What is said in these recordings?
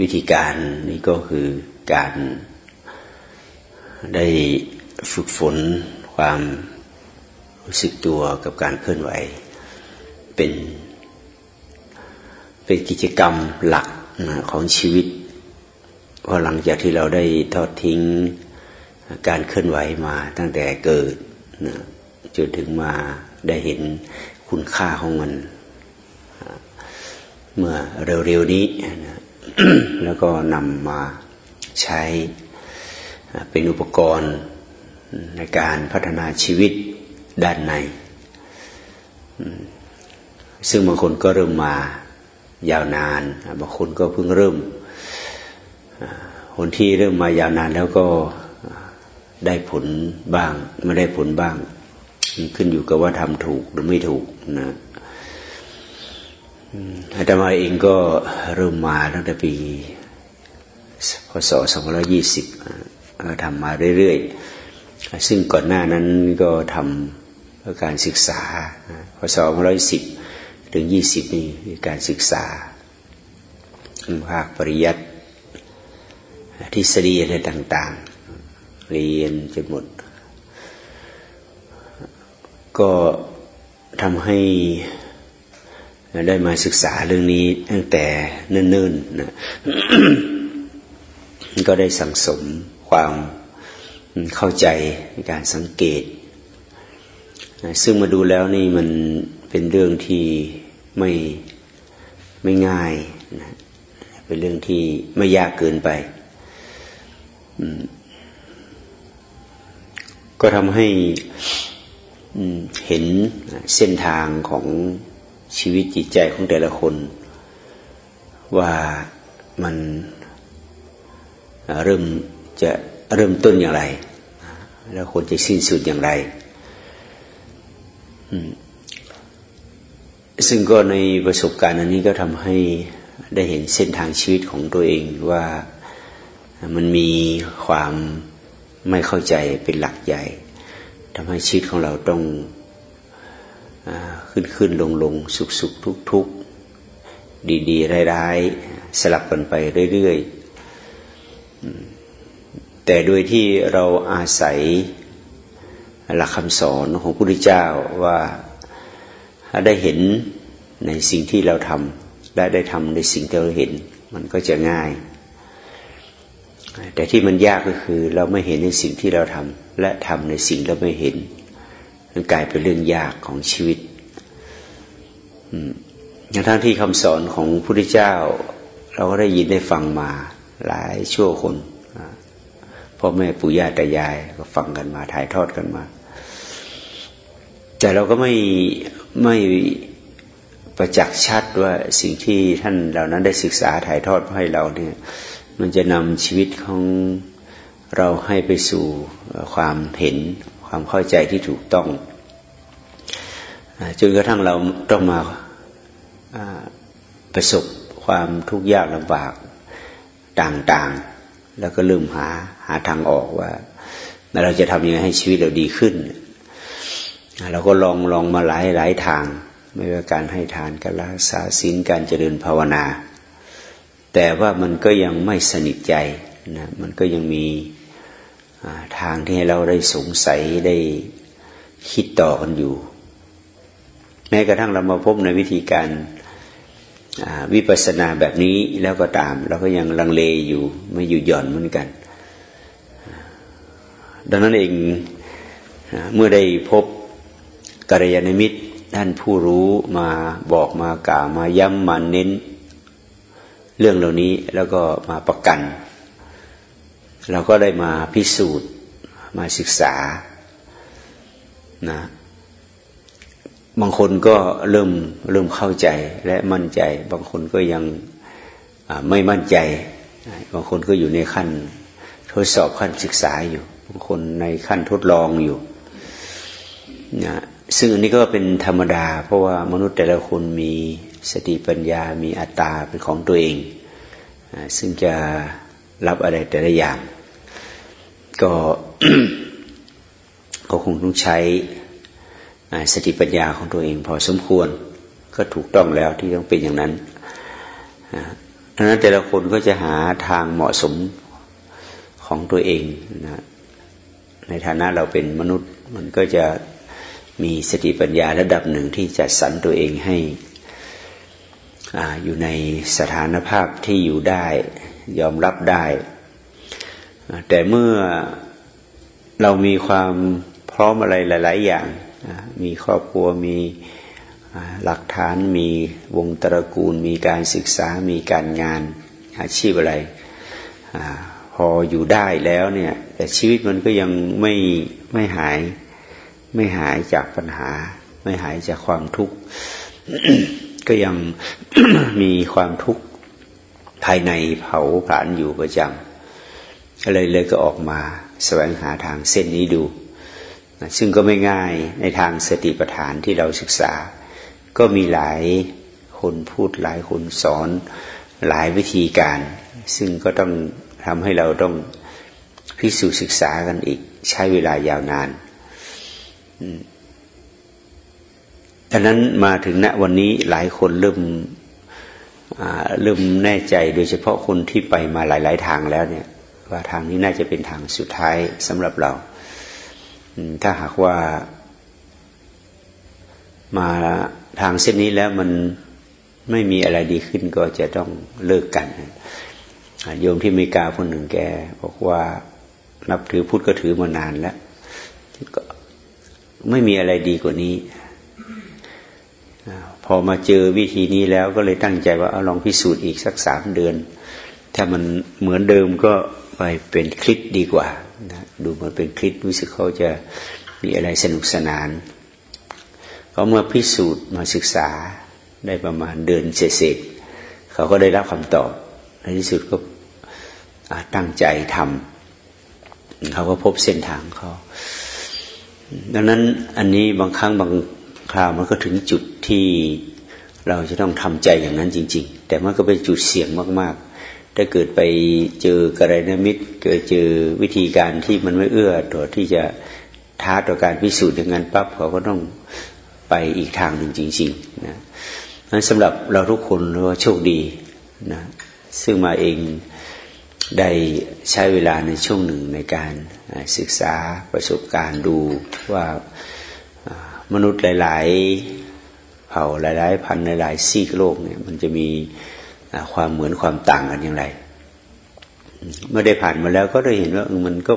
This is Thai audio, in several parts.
วิธีการนี้ก็คือการได้ฝึกฝนความรู้สึกตัวกับการเคลื่อนไหว เป็นเป็นกิจกรรมหลักของชีวิตเพราะหลังจากที่เราได้ทอดทิ้งการเคลื่อนไหวมาตั้งแต่เกิดนะจนถึงมาได้เห็นคุณค่าของมัน เมื่อเร็วๆนี้นะ แล้วก็นำมาใช้เป็นอุปกรณ์ในการพัฒนาชีวิตด้านใน ซึ่งบางคนก็เริ่มมายาวนาน บางคนก็เพิ่งเริ่ม คนที่เริ่มมายาวนานแล้วก็ได้ผลบ้าง ไม่ได้ผลบ้าง ขึ้นอยู่กับว่าทำถูกหรือไม่ถูกนะ อาตมาเองก็เริ่มมาตั้งแต่ปีพศ2520ทำมาเรื่อยๆ ซึ่งก่อนหน้านั้นก็ทำเพื่อการศึกษาพศ2510 ถึง 20 นี่คือการศึกษาภาคปริยัติทฤษฎีอะไรต่างๆ เรียนจนหมด ก็ทำให้ ได้มาศึกษาเรื่องนี้ตั้งแต่เนิ่นๆนะก็ได้สังสมความเข้าใจในการสังเกต ซึ่งมาดูแล้วนี่มันเป็นเรื่องที่ไม่ไม่ง่ายนะเป็นเรื่องที่ไม่ยากเกินไป ก็ทำให้เห็นเส้นทางของ ชีวิตจิตใจของแต่ละคน ว่ามันเริ่มจะเริ่มต้นอย่างไร แล้วคนจะสิ้นสุดอย่างไร ซึ่งก็ในประสบการณ์อันนี้ก็ทำให้ได้เห็นเส้นทางชีวิตของตัวเองว่ามันมีความไม่เข้าใจเป็นหลักใหญ่ทำให้ชีวิตของเราต้อง ขึ้นขึ้นลงลงสุขสุขทุกทุกดีดีร้ายร้ายสลับกันไปเรื่อยๆ แต่โดยที่เราอาศัยหลักคำสอนของพระพุทธเจ้าว่าได้เห็นในสิ่งที่เราทำและได้ทำในสิ่งที่เราเห็น มันก็จะง่าย แต่ที่มันยากก็คือเราไม่เห็นในสิ่งที่เราทำและทำในสิ่งเราไม่เห็น มันกลายเป็นเรื่องยากของชีวิตอย่างทั้งที่คำสอนของพระพุทธเจ้า เราก็ได้ยินได้ฟังมาหลายชั่วคนพ่อแม่ปู่ย่าตายายก็ฟังกันมา ถ่ายทอดกันมา แต่เราก็ไม่ไม่ประจักษ์ชัดว่าสิ่งที่ท่านเหล่านั้นได้ศึกษาถ่ายทอดให้เราเนี่ย มันจะนำชีวิตของเราให้ไปสู่ความเห็น ความเข้าใจที่ถูกต้องจนกระทั่งเราต้องมาประสบความทุกข์ยากลำบากต่างๆ แล้วก็เริ่มหาหาทางออกว่า เราจะทำยังไงให้ชีวิตเราดีขึ้น เราก็ลองลองมาหลายหลายทาง ไม่ว่าการให้ทานการรักษาศีลการเจริญภาวนา แต่ว่ามันก็ยังไม่สนิทใจนะมันก็ยังมี ทางที่ให้เราได้สงสัยได้คิดต่อกันอยู่ แม้กระทั่งเรามาพบในวิธีการวิปัสสนาแบบนี้แล้วก็ตาม เราก็ยังลังเลอยู่ไม่อยู่หย่อนเหมือนกัน ดังนั้นเองเมื่อได้พบกัลยาณมิตรท่านผู้รู้มาบอกมากล่าวมาย้ำมาเน้น เรื่องเหล่านี้แล้วก็มาประกัน เราก็ได้มาพิสูจน์มาศึกษานะบางคนก็เริ่มเริ่มเข้าใจและมั่นใจ บางคนก็ยังไม่มั่นใจ บางคนก็อยู่ในขั้นทดสอบขั้นศึกษาอยู่ บางคนในขั้นทดลองอยู่นะซึ่งอันนี้ก็เป็นธรรมดา เพราะว่ามนุษย์แต่ละคนมีสติปัญญามีอัตตาเป็นของตัวเอง ซึ่งจะรับอะไรแต่ละอย่าง ก็ก็คงต้องใช้สติปัญญาของตัวเองพอสมควร ก็ถูกต้องแล้วที่ต้องเป็นอย่างนั้นดังนั้นแต่ละคนก็จะหาทางเหมาะสมของตัวเองนะในฐานะเราเป็นมนุษย์มันก็จะมีสติปัญญาระดับหนึ่งที่จะสรรตัวเองให้ออยู่ในสถานภาพที่อยู่ได้ ยอมรับได้ แต่เมื่อเรามีความพร้อมอะไรหลาย ๆ อย่าง มีครอบครัวมีหลักฐานมีวงตระกูล มีการศึกษามีการงานอาชีพอะไรอพออยู่ได้แล้วเนี่ย แต่ชีวิตมันก็ยังไม่ไม่หาย ไม่หายจากปัญหา ไม่หายจากความทุกข์ก็ยังมีความทุกข์ภายในเผาผลาญอยู่ประจำ เลยเลยก็ออกมาแสวงหาทางเส้นนี้ดูซึ่งก็ไม่ง่ายในทางสติปัฏฐานที่เราศึกษา ก็มีหลายคนพูดหลายคนสอนหลายวิธีการ ซึ่งก็ต้องทำให้เราต้องพิสูจน์ศึกษากันอีกใช้เวลายาวนานดังนั้นมาถึงณวันนี้หลายคนเริ่มเริ่มแน่ใจโดยเฉพาะคนที่ไปมาหลาย ๆ ทางแล้วเนี่ย ว่าทางนี้น่าจะเป็นทางสุดท้ายสำหรับเรา ถ้าหากว่ามาทางเส้นนี้แล้วมันไม่มีอะไรดีขึ้นก็จะต้องเลิกกัน โยมที่เมีกาคนหนึ่งแกบอกว่านับถือพุทธก็ถือมานานแล้วก็ไม่มีอะไรดีกว่านี้ พอมาเจอวิธีนี้แล้วก็เลยตั้งใจว่าเอาลองพิสูจน์อีกสักสามเดือน ถ้ามันเหมือนเดิมก็ ไปเป็นคลิปดีกว่านะดูมันเป็นคลิปรู้สึกเขาจะมีอะไรสนุกสนานเขาเมื่อพิสูจน์มาศึกษาได้ประมาณเดือนเสร็จเขาก็ได้รับคำตอบในที่สุดก็ตั้งใจทำเขาก็พบเส้นทางเขาดังนั้นอันนี้บางครั้งบางคราวมันก็ถึงจุดที่เราจะต้องทำใจอย่างนั้นจริง ๆ แต่มันก็เป็นจุดเสี่ยงมากๆ ถ้าเกิดไปเจอกระไรนมิตรเกิดเจอวิธีการที่มันไม่เอื้อต่อที่จะท้าต่อการพิสูจน์อย่างนั้นปั๊บเขาก็ต้องไปอีกทางหนึ่งจริงๆนะนั้นสำหรับเราทุกคนเราโชคดีนะซึ่งมาเองได้ใช้เวลาในช่วงหนึ่งในการศึกษาประสบการณ์ดูว่ามนุษย์หลาย ๆ เผ่าหลาย ๆ พันหลาย ๆ ซีกโลกเนี่ยมันจะมี ความเหมือนความต่างกันอย่างไร เมื่อได้ผ่านมาแล้วก็ได้เห็นว่ามันก็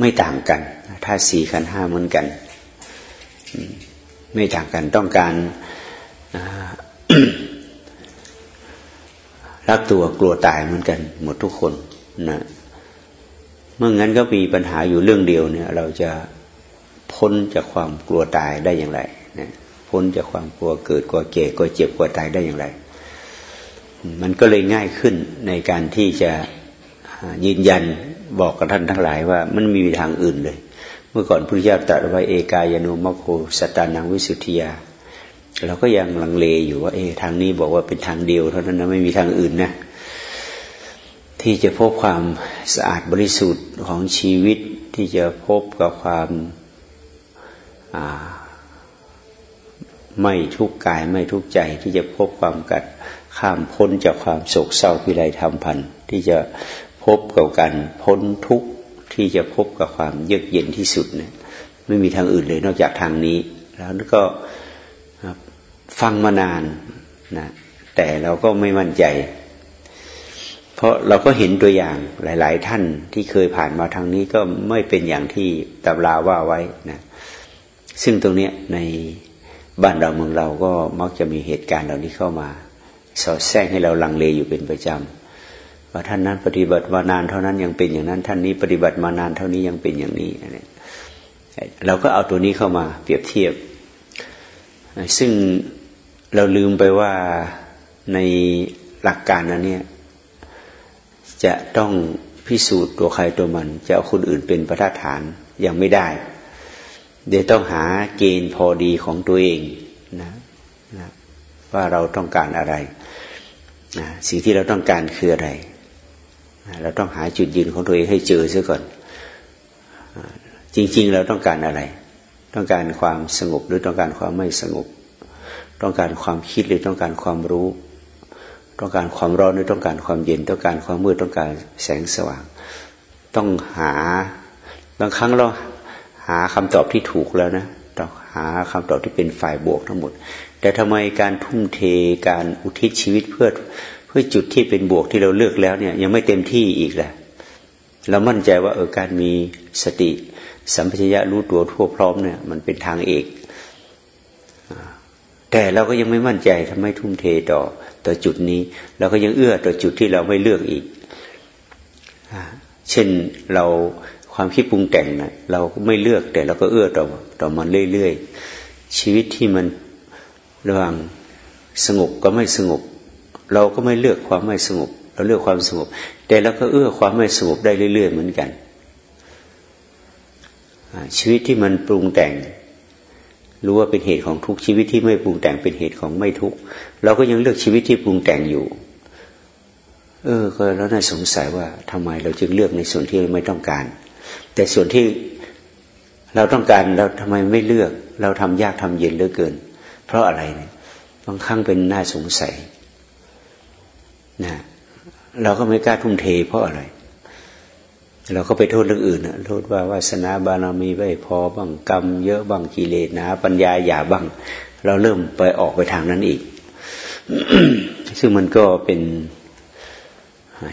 ไม่ต่างกันถ้าสี่ขันห้าเหมือนกัน ไม่ต่างกันต้องการรักตัวกลัวตายเหมือนกัน หมดทุกคนนะเมื่องั้นก็มีปัญหาอยู่เรื่องเดียวเนี่ย เราจะพ้นจากความกลัวตายได้อย่างไรนะพ้นจากความกลัวเกิดกลัวเก่กลัวเจ็บกลัวตายได้อย่างไร มันก็เลยง่ายขึ้นในการที่จะยืนยันบอกกับท่านทั้งหลายว่ามันมีทางอื่นเลย เมื่อก่อนพุทธเจ้าตรัสไว้เอกายโนมโคสตานังวิสุทธิยาเราก็ยังลังเลอยู่ว่า เอทางนี้บอกว่าเป็นทางเดียวเท่านั้นนะไม่มีทางอื่นนะที่จะพบความสะอาดบริสุทธิ์ของชีวิตที่จะพบกับความไม่ทุกข์กายไม่ทุกข์ใจที่จะพบความกัด ข้ามพ้นจากความโศกเศร้าพิไรธรรมพันที่จะพบกับการพ้นทุกข์ที่จะพบกับความเยือกเย็นที่สุดเนี่ยไม่มีทางอื่นเลยนอกจากทางนี้ แล้วก็ฟังมานานนะแต่เราก็ไม่มั่นใจ เพราะเราก็เห็นตัวอย่างหลาย ๆ ท่านที่เคยผ่านมาทางนี้ก็ไม่เป็นอย่างที่ตำราว่าไว้นะซึ่งตรงนี้ในบ้านเราเมืองเราก็มักจะมีเหตุการณ์เหล่านี้เข้ามา สอดแทรกให้เราลังเลอยู่เป็นประจำว่าท่านนั้นปฏิบัติมานานเท่านั้นยังเป็นอย่างนั้น ท่านนี้ปฏิบัติมานานเท่านี้ยังเป็นอย่างนี้เราก็เอาตัวนี้เข้ามาเปรียบเทียบ ซึ่งเราลืมไปว่าในหลักการนั้นเนี่ยจะต้องพิสูจน์ตัวใครตัวมัน จะเอาคนอื่นเป็นประธฐานยังไม่ได้ เดี๋ยวต้องหาเกณฑ์พอดีของตัวเองนะนะว่าเราต้องการอะไร นะสิ่งที่เราต้องการคืออะไรนะเราต้องหาจุดยืนของตัวเองให้เจอซะก่อนจริง ๆ เราต้องการอะไร ต้องการความสงบหรือต้องการความไม่สงบ ต้องการความคิดหรือต้องการความรู้ ต้องการความร้อนหรือต้องการความเย็น ต้องการความมืดต้องการแสงสว่าง ต้องหาบางครั้งเราหาคำตอบที่ถูกแล้วนะต้องหาคำตอบที่เป็นฝ่ายบวกทั้งหมด แต่ทำไมการทุ่มเทการอุทิศชีวิตเพื่อเพื่อจุดที่เป็นบวกที่เราเลือกแล้วเนี่ยยังไม่เต็มที่อีกแหละเรามั่นใจว่าเออการมีสติ สัมปชัญญะรู้ตัวทั่วพร้อมเนี่ยมันเป็นทางเอก แต่เราก็ยังไม่มั่นใจทำไมทุ่มเทต่อต่อจุดนี้ เราก็ยังเอื้อต่อจุดที่เราไม่เลือกอีก เช่นเราความคิดปรุงแต่งนะเราก็ไม่เลือกแต่เราก็เอื้อต่อต่อมันเรื่อยๆชีวิตที่มัน ระหว่างสงบก็ไม่สงบ เราก็ไม่เลือกความไม่สงบ เราเลือกความสงบ แต่เราก็เอื้อความไม่สงบได้เรื่อย ๆ เหมือนกัน ชีวิตที่มันปรุงแต่ง รู้ว่าเป็นเหตุของทุกชีวิตที่ไม่ปรุงแต่งเป็นเหตุของไม่ทุกเราก็ยังเลือกชีวิตที่ปรุงแต่งอยู่ เออ ก็แล้วน่าสงสัยว่าทำไมเราจึงเลือกในส่วนที่ไม่ต้องการ แต่ส่วนที่เราต้องการเราทำไมไม่เลือก เราทำยากทำเย็นเหลือเกิน เพราะอะไรเนี่ยบางครั้งเป็นน่าสงสัยนะเราก็ไม่กล้าทุ่มเทเพราะอะไร เราก็ไปโทษเรื่องอื่นนะโทษว่าวาสนาบารมีไม่พอบ้างกรรมเยอะบ้างกิเลสนะปัญญาหยาบ้าง เราเริ่มไปออกไปทางนั้นอีก ซึ่งมันก็เป็น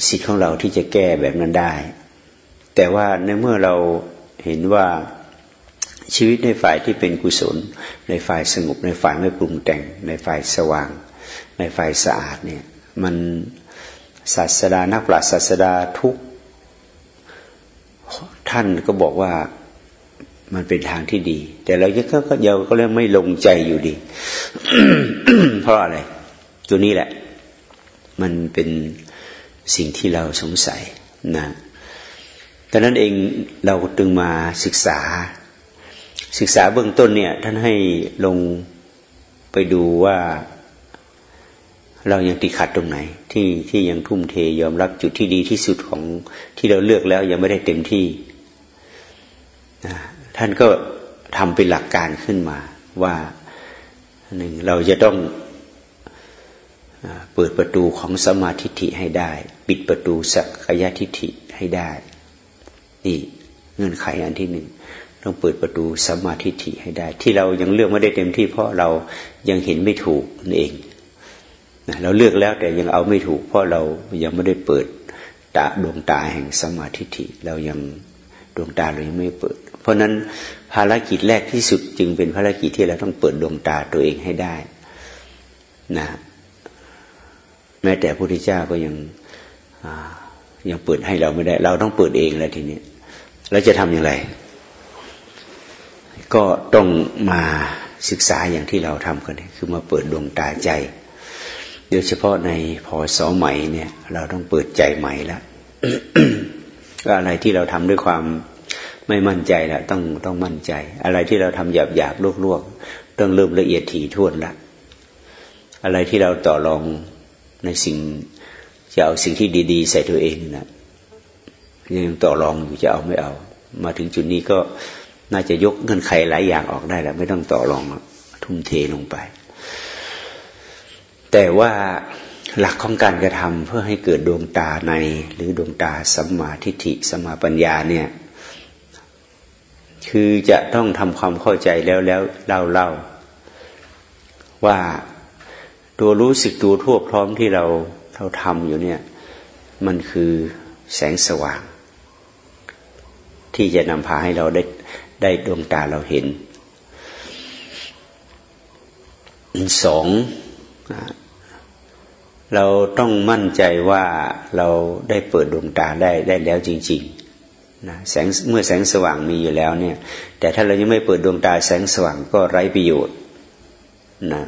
สิทธิ์ของเราที่จะแก้แบบนั้นได้ แต่ว่าในเมื่อเราเห็นว่า ชีวิตในฝ่ายที่เป็นกุศล ในฝ่ายสงบ ในฝ่ายไม่ปรุงแต่ง ในฝ่ายสว่าง ในฝ่ายสะอาดเนี่ยมันศาสดานักปราชญ์ศาสดาทุกท่านก็บอกว่ามันเป็นทางที่ดี แต่เราก็ก็เยาก็เริ่มไม่ลงใจอยู่ดี เพราะอะไร ตัวนี้แหละ มันเป็นสิ่งที่เราสงสัยนะดังนั้นเองเราตึงมาศึกษา ศึกษาเบื้องต้นเนี่ย ท่านให้ลงไปดูว่าเรายังติดขัดตรงไหน ที่ที่ยังทุ่มเทยอมรับจุดที่ดีที่สุดของที่เราเลือกแล้วยังไม่ได้เต็มที่ ท่านก็ทำเป็นหลักการขึ้นมาว่าหนึ่งเราจะต้องเปิดประตูของสมาธิิให้ได้ ปิดประตูสักยทิฏฐิให้ได้ นี่เงื่อนไขอันที่หนึ่ง ต้องเปิดประตูสมาธิิให้ได้ ที่เรายังเลือกไม่ได้เต็มที่เพราะเรายังเห็นไม่ถูกนั่นเองเราเลือกแล้วแต่ยังเอาไม่ถูก เพราะเรายังไม่ได้เปิดตาดวงตาแห่งสมาธิิเรายังดวงตาเรายังไม่เปิด เพราะนั้นภารกิจแรกที่สุดจึงเป็นภารกิจที่เราต้องเปิดดวงตาตัวเองให้ได้นะแม้แต่พระพุทธเจ้าก็ยังยังเปิดให้เราไม่ได้ เราต้องเปิดเองแล้วทีนี้เราจะทำอย่างไร ก็ต้องมาศึกษาอย่างที่เราทำกันคือมาเปิดดวงตาใจโดยเฉพาะในพอสอใหม่เนี่ย เราต้องเปิดใจใหม่แล้วอะไรที่เราทำด้วยความไม่มั่นใจละต้องต้องมั่นใจ อะไรที่เราทำหยาบหยาบลวกลวกต้องเริ่มละเอียดถี่ถ้วนละอะไรที่เราต่อรองในสิ่งจะเอาสิ่งที่ดี ๆ ใส่ตัวเองนะยังต่อรองอยู่จะเอาไม่เอา มาถึงจุดนี้ก็ น่าจะยกเงื่อนไขหลายอย่างออกได้แล้ว ไม่ต้องต่อรองทุ่มเทลงไป แต่ว่าหลักของการกระทำเพื่อให้เกิดดวงตาใน หรือดวงตาสัมมาทิฏฐิสัมมาปัญญาเนี่ย คือจะต้องทำความเข้าใจแล้วแล้วเล่าเล่าว่าตัวรู้สึกตัวทั่วพร้อมที่เราเราทำอยู่เนี่ย มันคือแสงสว่าง ที่จะนำพาให้เราได้ ได้ดวงตาเราเห็นสองเราต้องมั่นใจว่าเราได้เปิดดวงตาได้ได้แล้วจริงๆนะแสงเมื่อแสงสว่างมีอยู่แล้วเนี่ย แต่ถ้าเรายังไม่เปิดดวงตาแสงสว่างก็ไร้ประโยชน์นะ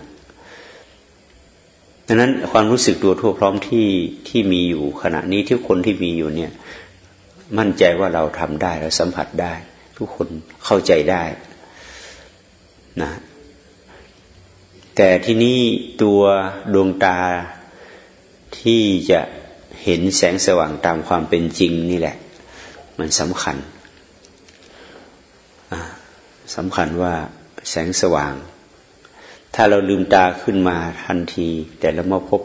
ดังนั้นความรู้สึกตัวทั่วพร้อมที่ที่มีอยู่ขณะนี้ที่คนที่มีอยู่เนี่ย มั่นใจว่าเราทำได้เราสัมผัสได้ ทุกคนเข้าใจได้นะแต่ที่นี้ตัวดวงตาที่จะเห็นแสงสว่างตามความเป็นจริงนี่แหละ มันสำคัญสำคัญว่าแสงสว่าง ถ้าเราลืมตาขึ้นมาทันที แต่เรามาพบ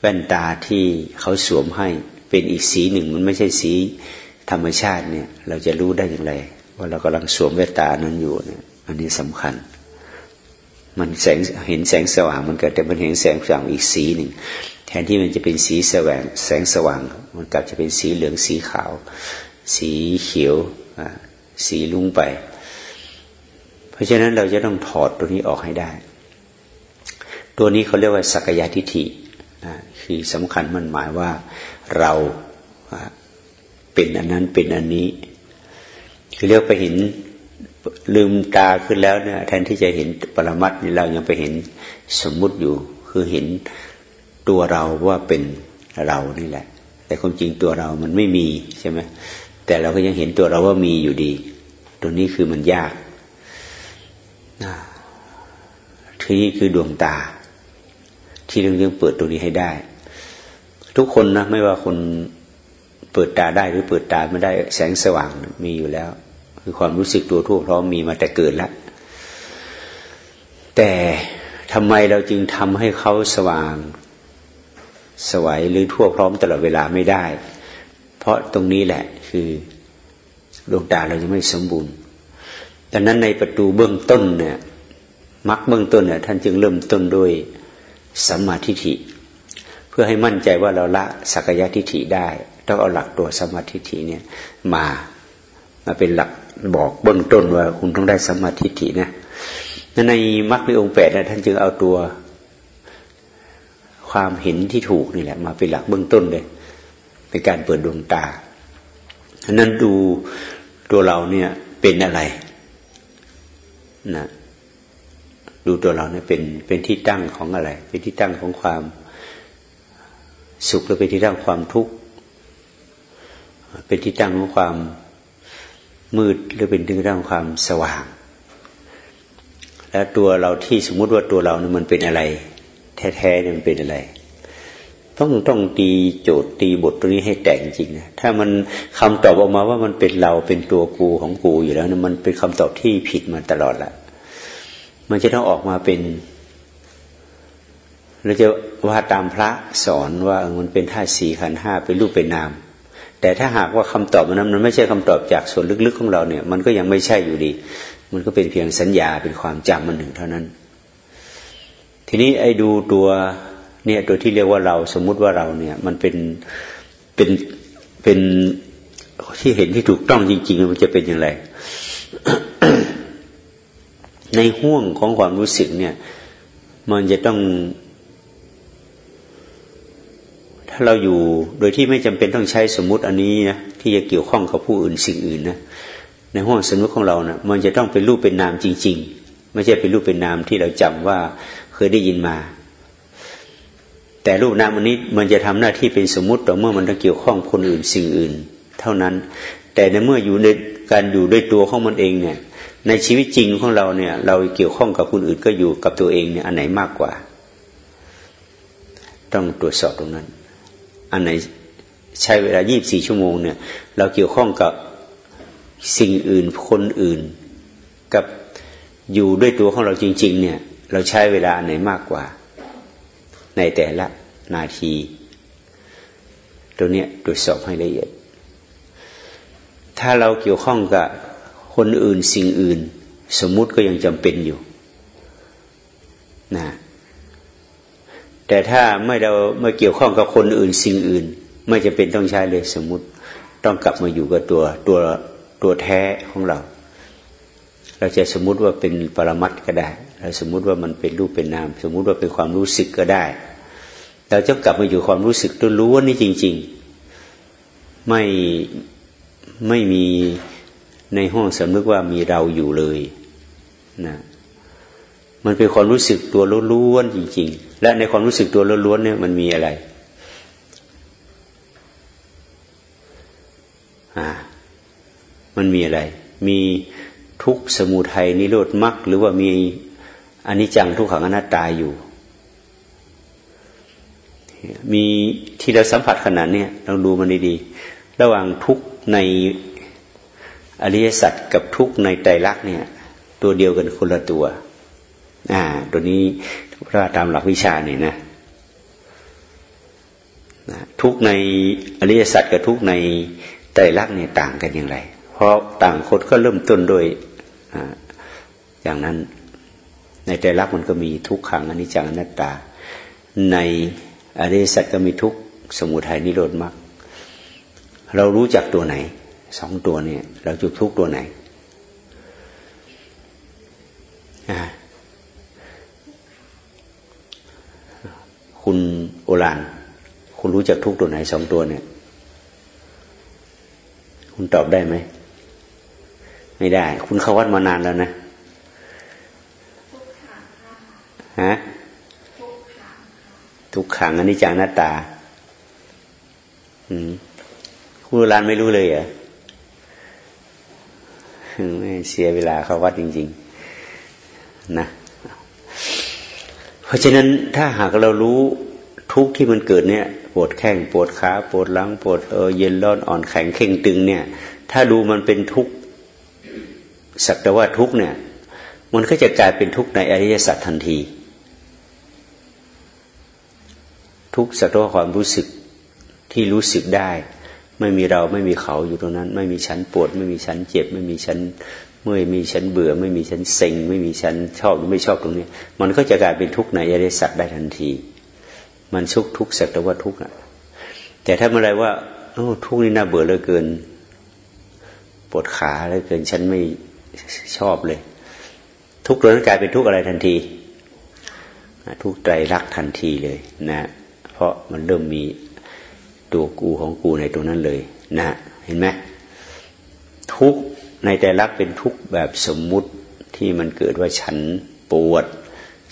แว่นตาที่เขาสวมให้เป็นอีกสีหนึ่ง มันไม่ใช่สีธรรมชาติเนี่ย เราจะรู้ได้อย่างไร ว่าเรากำลังสวมแว่นตานั้นอยู่เนี่ยอันนี้สำคัญ มันแสงเห็นแสงสว่างมันเกิดแต่มันเห็นแสงสว่างอีกสีหนึ่งแทนที่มันจะเป็นสีสว่างแสงสว่าง มันกลับจะเป็นสีเหลืองสีขาว สีเขียวสีลุ้งไป เพราะฉะนั้นเราจะต้องถอดตัวนี้ออกให้ได้ ตัวนี้เขาเรียกว่าสักยะทิฏฐิคือสำคัญมันหมายว่าเราเป็นอันนั้นเป็นอันนี้ คือเรียกไปเห็นลืมตาขึ้นแล้วเนี่ยแทนที่จะเห็นปรมัตนี่เรายังไปเห็นสมมุติอยู่ คือเห็นตัวเราว่าเป็นเรานี่แหละ แต่ความจริงตัวเรามันไม่มีใช่ไหมแต่เราก็ยังเห็นตัวเราว่ามีอยู่ดีตัวนี้คือมันยากทีนี้คือดวงตา ที่เรื่องเรื่องเปิดตัวนี้ให้ได้ ทุกคนนะไม่ว่าคนเปิดตาได้หรือเปิดตาไม่ได้แสงสว่างมีอยู่แล้ว คือความรู้สึกตัวทั่วพร้อมมีมาแต่เกิดแล้ว แต่ทำไมเราจึงทำให้เขาสว่างสวัยหรือทั่วพร้อมตลอดเวลาไม่ได้ เพราะตรงนี้แหละคือดวงตาเราจะไม่สมบูรณ์ดังนั้นในประตูเบื้องต้นเนี่ยมักเบื้องต้นเนี่ยท่านจึงเริ่มต้นด้วยสัมมาทิฏฐิ เพื่อให้มั่นใจว่าเราละสักยะทิฏฐิได้ ต้องเอาหลักตัวสัมมาทิฏฐิเนี่ยมามาเป็นหลัก บอกเบื้องต้นว่าคุณต้องได้สมาทิฏฐินะในมรรคในองค์แปดนะท่านจึงเอาตัวความเห็นที่ถูกนี่แหละ มาเป็นหลักเบื้องต้นเลยในการเปิดดวงตาฉะนั้นดูตัวเราเนี่ยเป็นอะไรนะดูตัวเราเนี่ยเป็นเป็นที่ตั้งของอะไร เป็นที่ตั้งของความสุขหรือเป็นที่ตั้งความทุกข์เป็นที่ตั้งของความ มืดหรือเป็นที่ตั้งของความสว่าง แล้วตัวเราที่สมมุติว่าตัวเราเนี่ยมันเป็นอะไร แท้ๆเนี่ยมันเป็นอะไร ต้องต้องตีโจทย์ตีบทตัวนี้ให้แต่งจริงนะถ้ามันคำตอบออกมาว่ามันเป็นเราเป็นตัวกูของกูอยู่แล้วนะมันเป็นคำตอบที่ผิดมาตลอดละมันจะต้องออกมาเป็นเราจะว่าตามพระสอนว่ามันเป็นท่าสี่ขันห้าเป็นรูปเป็นนาม แต่ถ้าหากว่าคำตอบมันนั้นมันไม่ใช่คำตอบจากส่วนลึกๆของเราเนี่ย มันก็ยังไม่ใช่อยู่ดี มันก็เป็นเพียงสัญญาเป็นความจำมันหนึ่งเท่านั้น ทีนี้ไอ้ดูตัวเนี่ยตัวที่เรียกว่าเราสมมุติว่าเราเนี่ย มันเป็นเป็นเป็นที่เห็นที่ถูกต้องจริง ๆ มันจะเป็นอย่างไร ในห่วงของความรู้สึกเนี่ย มันจะต้อง เราอยู่โดยที่ไม่จำเป็นต้องใช้สมมุติอันนี้นะที่จะเกี่ยวข้องกับผู้อื่นสิ่งอื่นนะในห้องสมมติของเรานะมันจะต้องเป็นรูปเป็นนามจริง ๆ ไม่ใช่เป็นรูปเป็นนามที่เราจำว่าเคยได้ยินมา แต่รูปนามอันนี้มันจะทำหน้าที่เป็นสมมุติต่อเมื่อมันต้องเกี่ยวข้องคนอื่นสิ่งอื่น เท่านั้น แต่ในเมื่ออยู่ในการอยู่ด้วยตัวของมันเองเนี่ยในชีวิตจริงของเราเนี่ย เราเกี่ยวข้องกับคนอื่นก็อยู่กับตัวเองเนี่ยอันไหนมากกว่า ต้องตรวจสอบตรงนั้น อันไหนใช้เวลายี่บสี่ชั่วโมงเนี่ย เราเกี่ยวข้องกับสิ่งอื่นคนอื่น กับอยู่ด้วยตัวของเราจริง ๆ เนี่ย เราใช้เวลาอันไหนมากกว่า ในแต่ละนาที ตัวเนี้ยตรวจสอบให้ละเอียด ถ้าเราเกี่ยวข้องกับคนอื่นสิ่งอื่น สมมุติก็ยังจำเป็นอยู่นะ แต่ถ้าไม่เราไม่เกี่ยวข้องกับคนอื่นสิ่งอื่น ไม่จะเป็นต้องใช้เลยสมมุติต้องกลับมาอยู่กับตัวตัวตัวแท้ของเรา เราจะสมมุติว่าเป็นปรมัตก็ได้เราสมมุติว่ามันเป็นรูปเป็นนาม สมมุติว่าเป็นความรู้สึกก็ได้ เราจะกลับมาอยู่ความรู้สึกตัวรู้ว่านี่จริง ๆ ไม่ไม่มีในห้องสำนึกว่ามีเราอยู่เลยนะ มันเป็นความรู้สึกตัวล้วนๆจริง ๆ และในความรู้สึกตัวล้วนๆเนี่ยมันมีอะไรอ่ามันมีอะไร มีทุกสมุทัยนิโรธมรรคหรือว่ามีอันนี้จังทุกขังอนัตตาอยู่ มีที่เราสัมผัสขนาดนี้เราดูมันดีๆ ระหว่างทุกในอริยสัจกับทุกในไตรลักษณ์เนี่ย ตัวเดียวกันคนละตัว อ่า ตัวนี้ถ้าตามหลักวิชาเนี่ยนะนะทุกในอริยสัจกับทุกในไตรลักษณ์เนี่ยต่างกันอย่างไร เพราะต่างคนก็เริ่มต้นโดยออย่างนั้น ในไตรลักษณ์มันก็มีทุกขังอนิจจังอนัตตา ในอริยสัจก็มีทุกสมุทัยนิโรธมากเรารู้จักตัวไหนสองตัวเนี่ย เราจุดทุกตัวไหนอ่า คุณโอลานคุณรู้จักทุกตัวไหนสองตัวเนี่ย คุณตอบได้ไหม ไม่ได้ คุณเข้าวัดมานานแล้วนะฮะทุกขังอันนี้จางหน้าตา อืมคุณโอรานไม่รู้เลยเหรอเสียเวลาเข้าวัดจริง ๆ นะ ราะฉะนั้นถ้าหากเรารู้ทุกที่มันเกิดเนี่ยปวดแข้งปวดขาปวดหลังปวดเออเย็นร้อนอ่อนแข็งเข่งตึงเนี่ย ถ้าดูมันเป็นทุกสักแต่ว่าทุกเนี่ย มันก็จะกลายเป็นทุกในอริยสัจทันที ทุกสัตว์ความรู้สึกที่รู้สึกได้ ไม่มีเราไม่มีเขาอยู่ตรงนั้น ไม่มีชั้นปวด ไม่มีชั้นเจ็บ ไม่มีชั้น เมื่อมีชั้นเบื่อ ไม่มีชั้นเซ็ง ไม่มีชั้นชอบหรือไม่ชอบตรงนี้ มันก็จะกลายเป็นทุกข์ในอริสัจได้ทันที มันสุขทุกข์สักแต่ว่าทุกข์อะ แต่ถ้าเมื่อไรว่าโอ้ทุกข์นี่น่าเบื่อเหลือเกินปวดขาเหลือเกินฉันไม่ชอบเลย ทุกข์นั้นกลายเป็นทุกข์อะไรทันทีทุกข์ใจรักทันทีเลยนะ เพราะมันเริ่มมีตัวกูของกูในตัวนั้นเลย นะ เห็นไหมทุก ในใจรักเป็นทุกแบบสมมุติที่มันเกิดว่าฉันปวด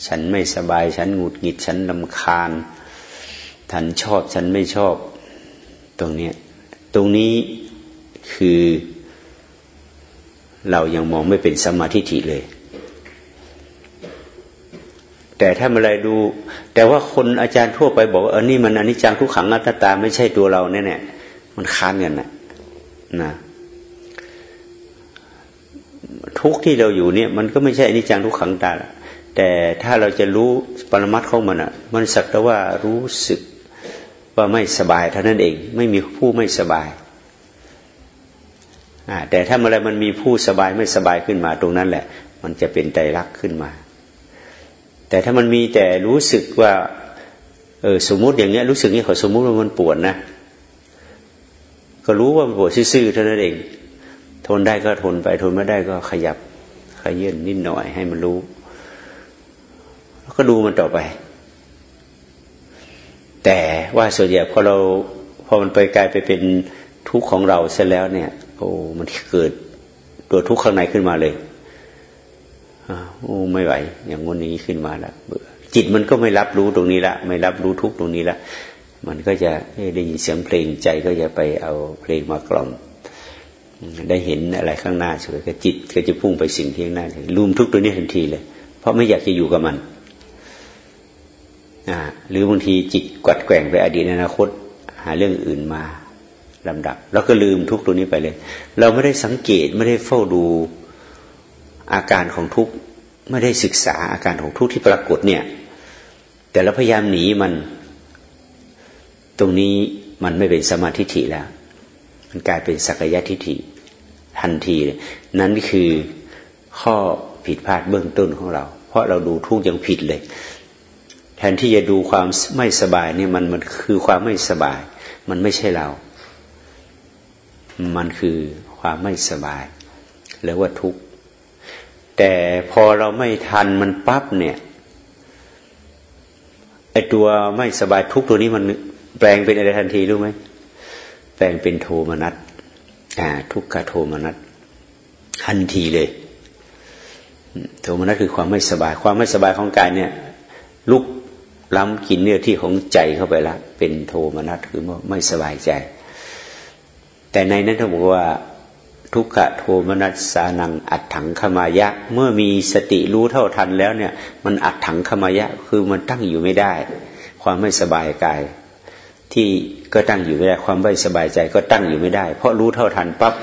ฉันไม่สบาย ฉันหงุดหงิด ฉันลำคาญ ฉันชอบ ฉันไม่ชอบ ตรงนี้ ตรงนี้คือ เรายังมองไม่เป็นสมาธิฐิเลย แต่ถ้าเมื่อไรดู แต่ว่าคนอาจารย์ทั่วไปบอกว่าเออนี่มันอนิจจังทุกขังอัตตา ไม่ใช่ตัวเราแน่ๆมันค้านกันนะนะ ทุกที่เราอยู่เนี่ย มันก็ไม่ใช่อนิจจังทุกขังตาแต่ถ้าเราจะรู้ปรมัตของมันอะ มันสักแต่ว่ารู้สึกว่าไม่สบายเท่านั้นเอง ไม่มีผู้ไม่สบายแต่ถ้าเมื่อไรมันมีผู้สบายไม่สบายขึ้นมาตรงนั้นแหละ มันจะเป็นใจรักขึ้นมา แต่ถ้ามันมีแต่รู้สึกว่า เออสมมุติอย่างเงี้ยรู้สึกนี้ยขอสมมุติว่ามันปวดนะ ก็รู้ว่ามันปวดซื่อๆเท่านั้นเอง ทนได้ก็ทนไป ทนไม่ได้ก็ขยับขยื่นนิดหน่อยให้มันรู้ แล้วก็ดูมันต่อไป แต่ว่าส่วนใหญ่พอเราพอมันไปกลายไปเป็นทุกข์ของเราเสร็จแล้วเนี่ย โอ้มันเกิดตัวทุกข์ข้างในขึ้นมาเลยโอ้ไม่ไหว อย่างงนนี้ขึ้นมาแล้วเบื่อจิตมันก็ไม่รับรู้ตรงนี้ละ ไม่รับรู้ทุกตรงนี้ละ มันก็จะได้ยินเสียงเพลงใจก็จะไปเอาเพลงมากล่อม ได้เห็นอะไรข้างหน้าสวยก็จิตก็จะพุ่งไปสิ่งที่ข้างหน้าลืมทุกตัวนี้ทันทีเลย เพราะไม่อยากจะอยู่กับมันหรือบางทีจิตกัดแกว่งไปอดีตอนาคต หาเรื่องอื่นมาลำดับ แล้วก็ลืมทุกตัวนี้ไปเลย เราไม่ได้สังเกตไม่ได้เฝ้าดูอาการของทุกไม่ได้ศึกษาอาการของทุกที่ปรากฏเนี่ย แต่เราพยายามหนีมัน ตรงนี้มันไม่เป็นสมาธิฐิแล้ว มันกลายเป็นสักยะทิฏฐิ ทันทีเลยนั่นคือข้อผิดพลาดเบื้องต้นของเรา เพราะเราดูทุกอยังผิดเลย แทนที่จะดูความไม่สบายนี่มันมันคือความไม่สบาย มันไม่ใช่เรา มันคือความไม่สบายหรือว่าทุกข์แต่พอเราไม่ทันมันปั๊บเนี่ยไอตัวไม่สบายทุกตัวนี้มันแปลงเป็นอะไรทันทีรู้ไหมแปลงเป็นโทมนัส ทุกขโทมนัสทันทีเลย โทมนัสคือความไม่สบาย ความไม่สบายของกายเนี่ย ลุกล้ำกินเนื้อที่ของใจเข้าไปละเป็นโทมนัสคือไม่สบายใจ แต่ในนั้นท่านบอกว่าทุกขโทมนัสสานังอัดถังขมายะ เมื่อมีสติรู้เท่าทันแล้วเนี่ย มันอัดถังขมายะคือมันตั้งอยู่ไม่ได้ ความไม่สบายกาย ที่ก็ตั้งอยู่ไม่ได้ความไม่สบายใจก็ตั้งอยู่ไม่ได้ เพราะรู้เท่าทันปั๊บ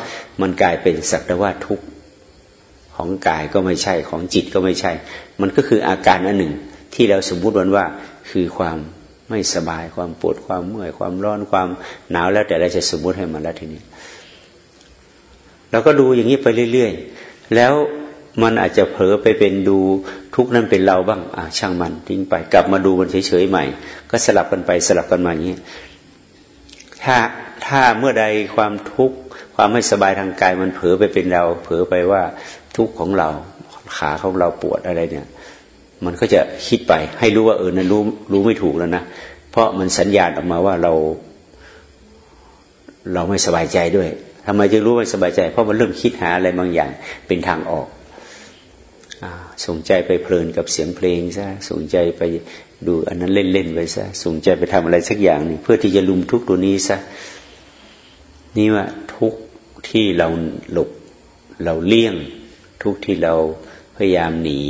มันกลายเป็นสักแต่ว่าทุกข์ของกายก็ไม่ใช่ของจิตก็ไม่ใช่ มันก็คืออาการอันหนึ่ง ที่เราสมมุติวันว่าคือความไม่สบายความปวดความเมื่อยความร้อนความหนาวแล้วแต่เราจะสมมุติให้มันแล้วทีนี้เราก็ดูอย่างนี้ไปเรื่อย ๆ แล้ว มันอาจจะเผลอไปเป็นดูทุกนั้นเป็นเราบ้าง อ่าช่างมันทิ้งไป กลับมาดูมันเฉยๆใหม่ ก็สลับกันไปสลับกันมาอย่างนี้ถ้าถ้าเมื่อใดความทุกข์ความไม่สบายทางกายมันเผลอไปเป็นเรา เผลอไปว่าทุกข์ของเราขาของเราปวดอะไรเนี่ย มันก็จะคิดไป ให้รู้ว่าเออนั้นรู้รู้ไม่ถูกแล้วนะเพราะมันสัญญาณออกมาว่าเรา เราไม่สบายใจด้วยทำไมจึงรู้ว่าสบายใจ เพราะมันเริ่มคิดหาอะไรบางอย่างเป็นทางออก ส่งใจไปเพลินกับเสียงเพลงซะส่งใจไปดูอันนั้นเล่นๆไปซะส่งใจไปทำอะไรสักอย่างนึงเพื่อที่จะลุมทุกตัวนี้ซะนี่ว่าทุกที่เราหลบเราเลี่ยง ทุกที่เราพยายามหนี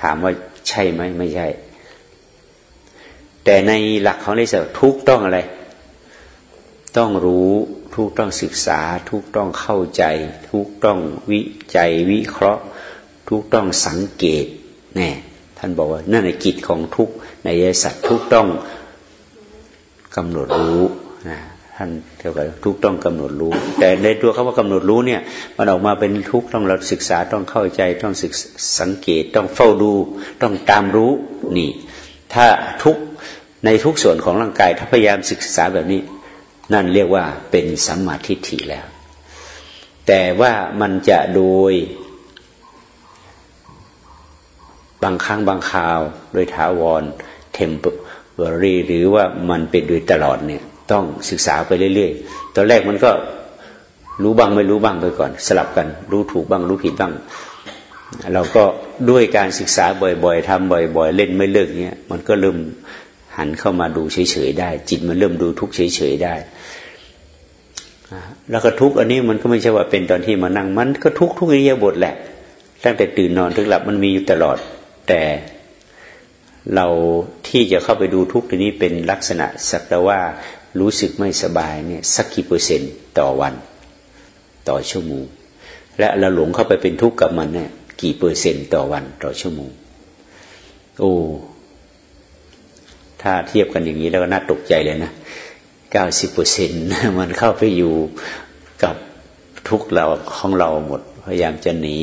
ถามว่าใช่ไหมไม่ใช่ แต่ในหลักของเลสทุกต้องอะไร ต้องรู้ทุกต้องศึกษา ทุกต้องเข้าใจ ทุกต้องวิจัยวิเคราะห์ ทุกต้องสังเกตแน่ท่านบอกว่านั่นในกิจของทุกในยสัตว์ทุกต้องกำหนดรู้นะท่านเท่ากับทุกต้องกำหนดรู้ แต่ในตัวคาว่ากำหนดรู้เนี่ยมันออกมาเป็นทุกต้องเราศึกษาต้องเข้าใจต้องศึกสังเกตต้องเฝ้าดู ต้องตามรู้นี่ ถ้าทุกในทุกส่วนของร่างกาย ถ้าพยายามศึกษาแบบนี้ นั่นเรียกว่าเป็นสัมมาทิฏฐิแล้ว แต่ว่ามันจะโดย บางครั้งบางคราว โดยถาวรเทมเปอรีหรือว่ามันเป็นโดยตลอดเนี่ยต้องศึกษาไปเรื่อยๆ ตอนแรกมันก็รู้บ้างไม่รู้บ้างไปก่อน สลับกัน รู้ถูกบ้างรู้ผิดบ้าง เราก็ด้วยการศึกษาบ่อยๆทำบ่อยๆ เล่นไม่เลิกเนี้ยมันก็เริ่มหันเข้ามาดูเฉยๆได้ จิตมันเริ่มดูทุกเฉยๆได้แล้วก็ทุกอันนี้มันก็ไม่ใช่ว่าเป็นตอนที่มานั่งมันก็ทุกทุกอิริยาบถแหละ ตั้งแต่ตื่นนอนถึงหลับมันมีอยู่ตลอด แต่เราที่จะเข้าไปดูทุกทีนี้เป็นลักษณะสักแต่ว่ารู้สึกไม่สบายเนี่ยสักกี่เปอร์เซ็นต์ต่อวัน ต่อชั่วโมงและเราหลงเข้าไปเป็นทุกข์กับมันเนี่ยกี่เปอร์เซ็นต์ต่อวันต่อชั่วโมงโอ้ถ้าเทียบกันอย่างนี้แล้วก็น่าตกใจเลยนะเก้าสิบเปอร์เซ็นต์มันเข้าไปอยู่กับทุกเราของเราหมดพยายามจะหนี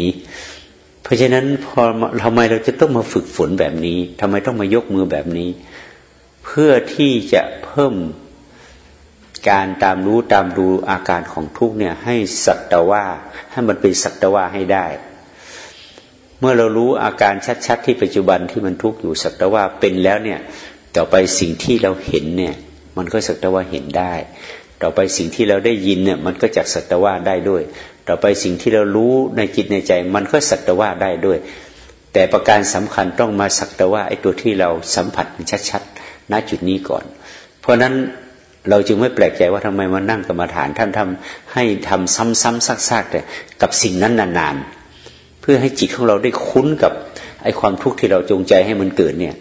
เพราะฉะนั้นพอทำไมเราจะต้องมาฝึกฝนแบบนี้ทำไมต้องมายกมือแบบนี้ เพื่อที่จะเพิ่มการตามรู้ตามดูอาการของทุกเนี่ยให้สัตว่าให้มันเป็นสัตว่าให้ได้ เมื่อเรารู้อาการชัด ๆ ที่ปัจจุบันที่มันทุกอยู่สัตว่าเป็นแล้วเนี่ยต่อไปสิ่งที่เราเห็นเนี่ยมันก็สัตว่าเห็นได้ ต่อไปสิ่งที่เราได้ยินเนี่ยมันก็จากสัตว่าได้ด้วย ต่อไปสิ่งที่เรารู้ในจิตในใจ มันก็สัตว่าได้ด้วย แต่ประการสำคัญต้องมาสักตว่าไอ้ตัวที่เราสัมผัสชัดๆณจุดนี้ก่อน เพราะนั้นเราจึงไม่แปลกใจว่าทำไมมานั่งกรรมาฐานท่านทำให้ทำซ้ำๆซากๆแต่กับสิ่งนั้นนานๆ เพื่อให้จิตของเราได้คุ้นกับไอ้ความทุกข์ที่เราจงใจให้มันเกิดเนี่ย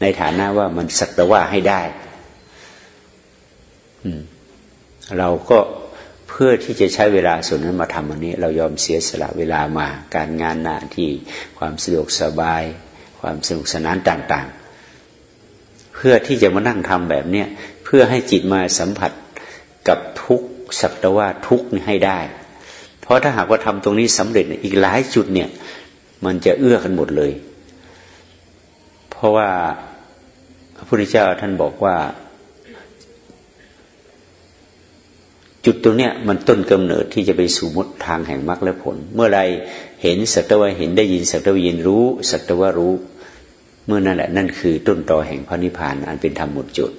ในฐานะว่ามันสักตว่าให้ได้เราก็ พื่อที่จะใช้เวลาส่วนนั้นมาทำอันนี้ เรายอมเสียสละเวลามา การงานหน้าที่ความสะดวกสบาย ความสนุกสนานต่าง ๆ เพื่อที่จะมานั่งทำแบบเนี้ยเพื่อให้จิตมาสัมผัสกับทุกสัตว่าทุกให้ได้ เพราะถ้าหากว่าทำตรงนี้สำเร็จอีกหลายจุดเนี่ย มันจะเอื้อกันหมดเลย เพราะว่าพระพุทธเจ้าท่านบอกว่า จุดตรงเนี้ยมันต้นกำเนิดที่จะไปสู่มุดทางแห่งมรรคและผล เมื่อไรเห็นสัตวะเห็นได้ยินสัตวะยินรู้สัตวะรู้ เมื่อนั่นแหละนั่นคือต้นตอแห่งพระนิพพานอันเป็นธรรมหมดจุด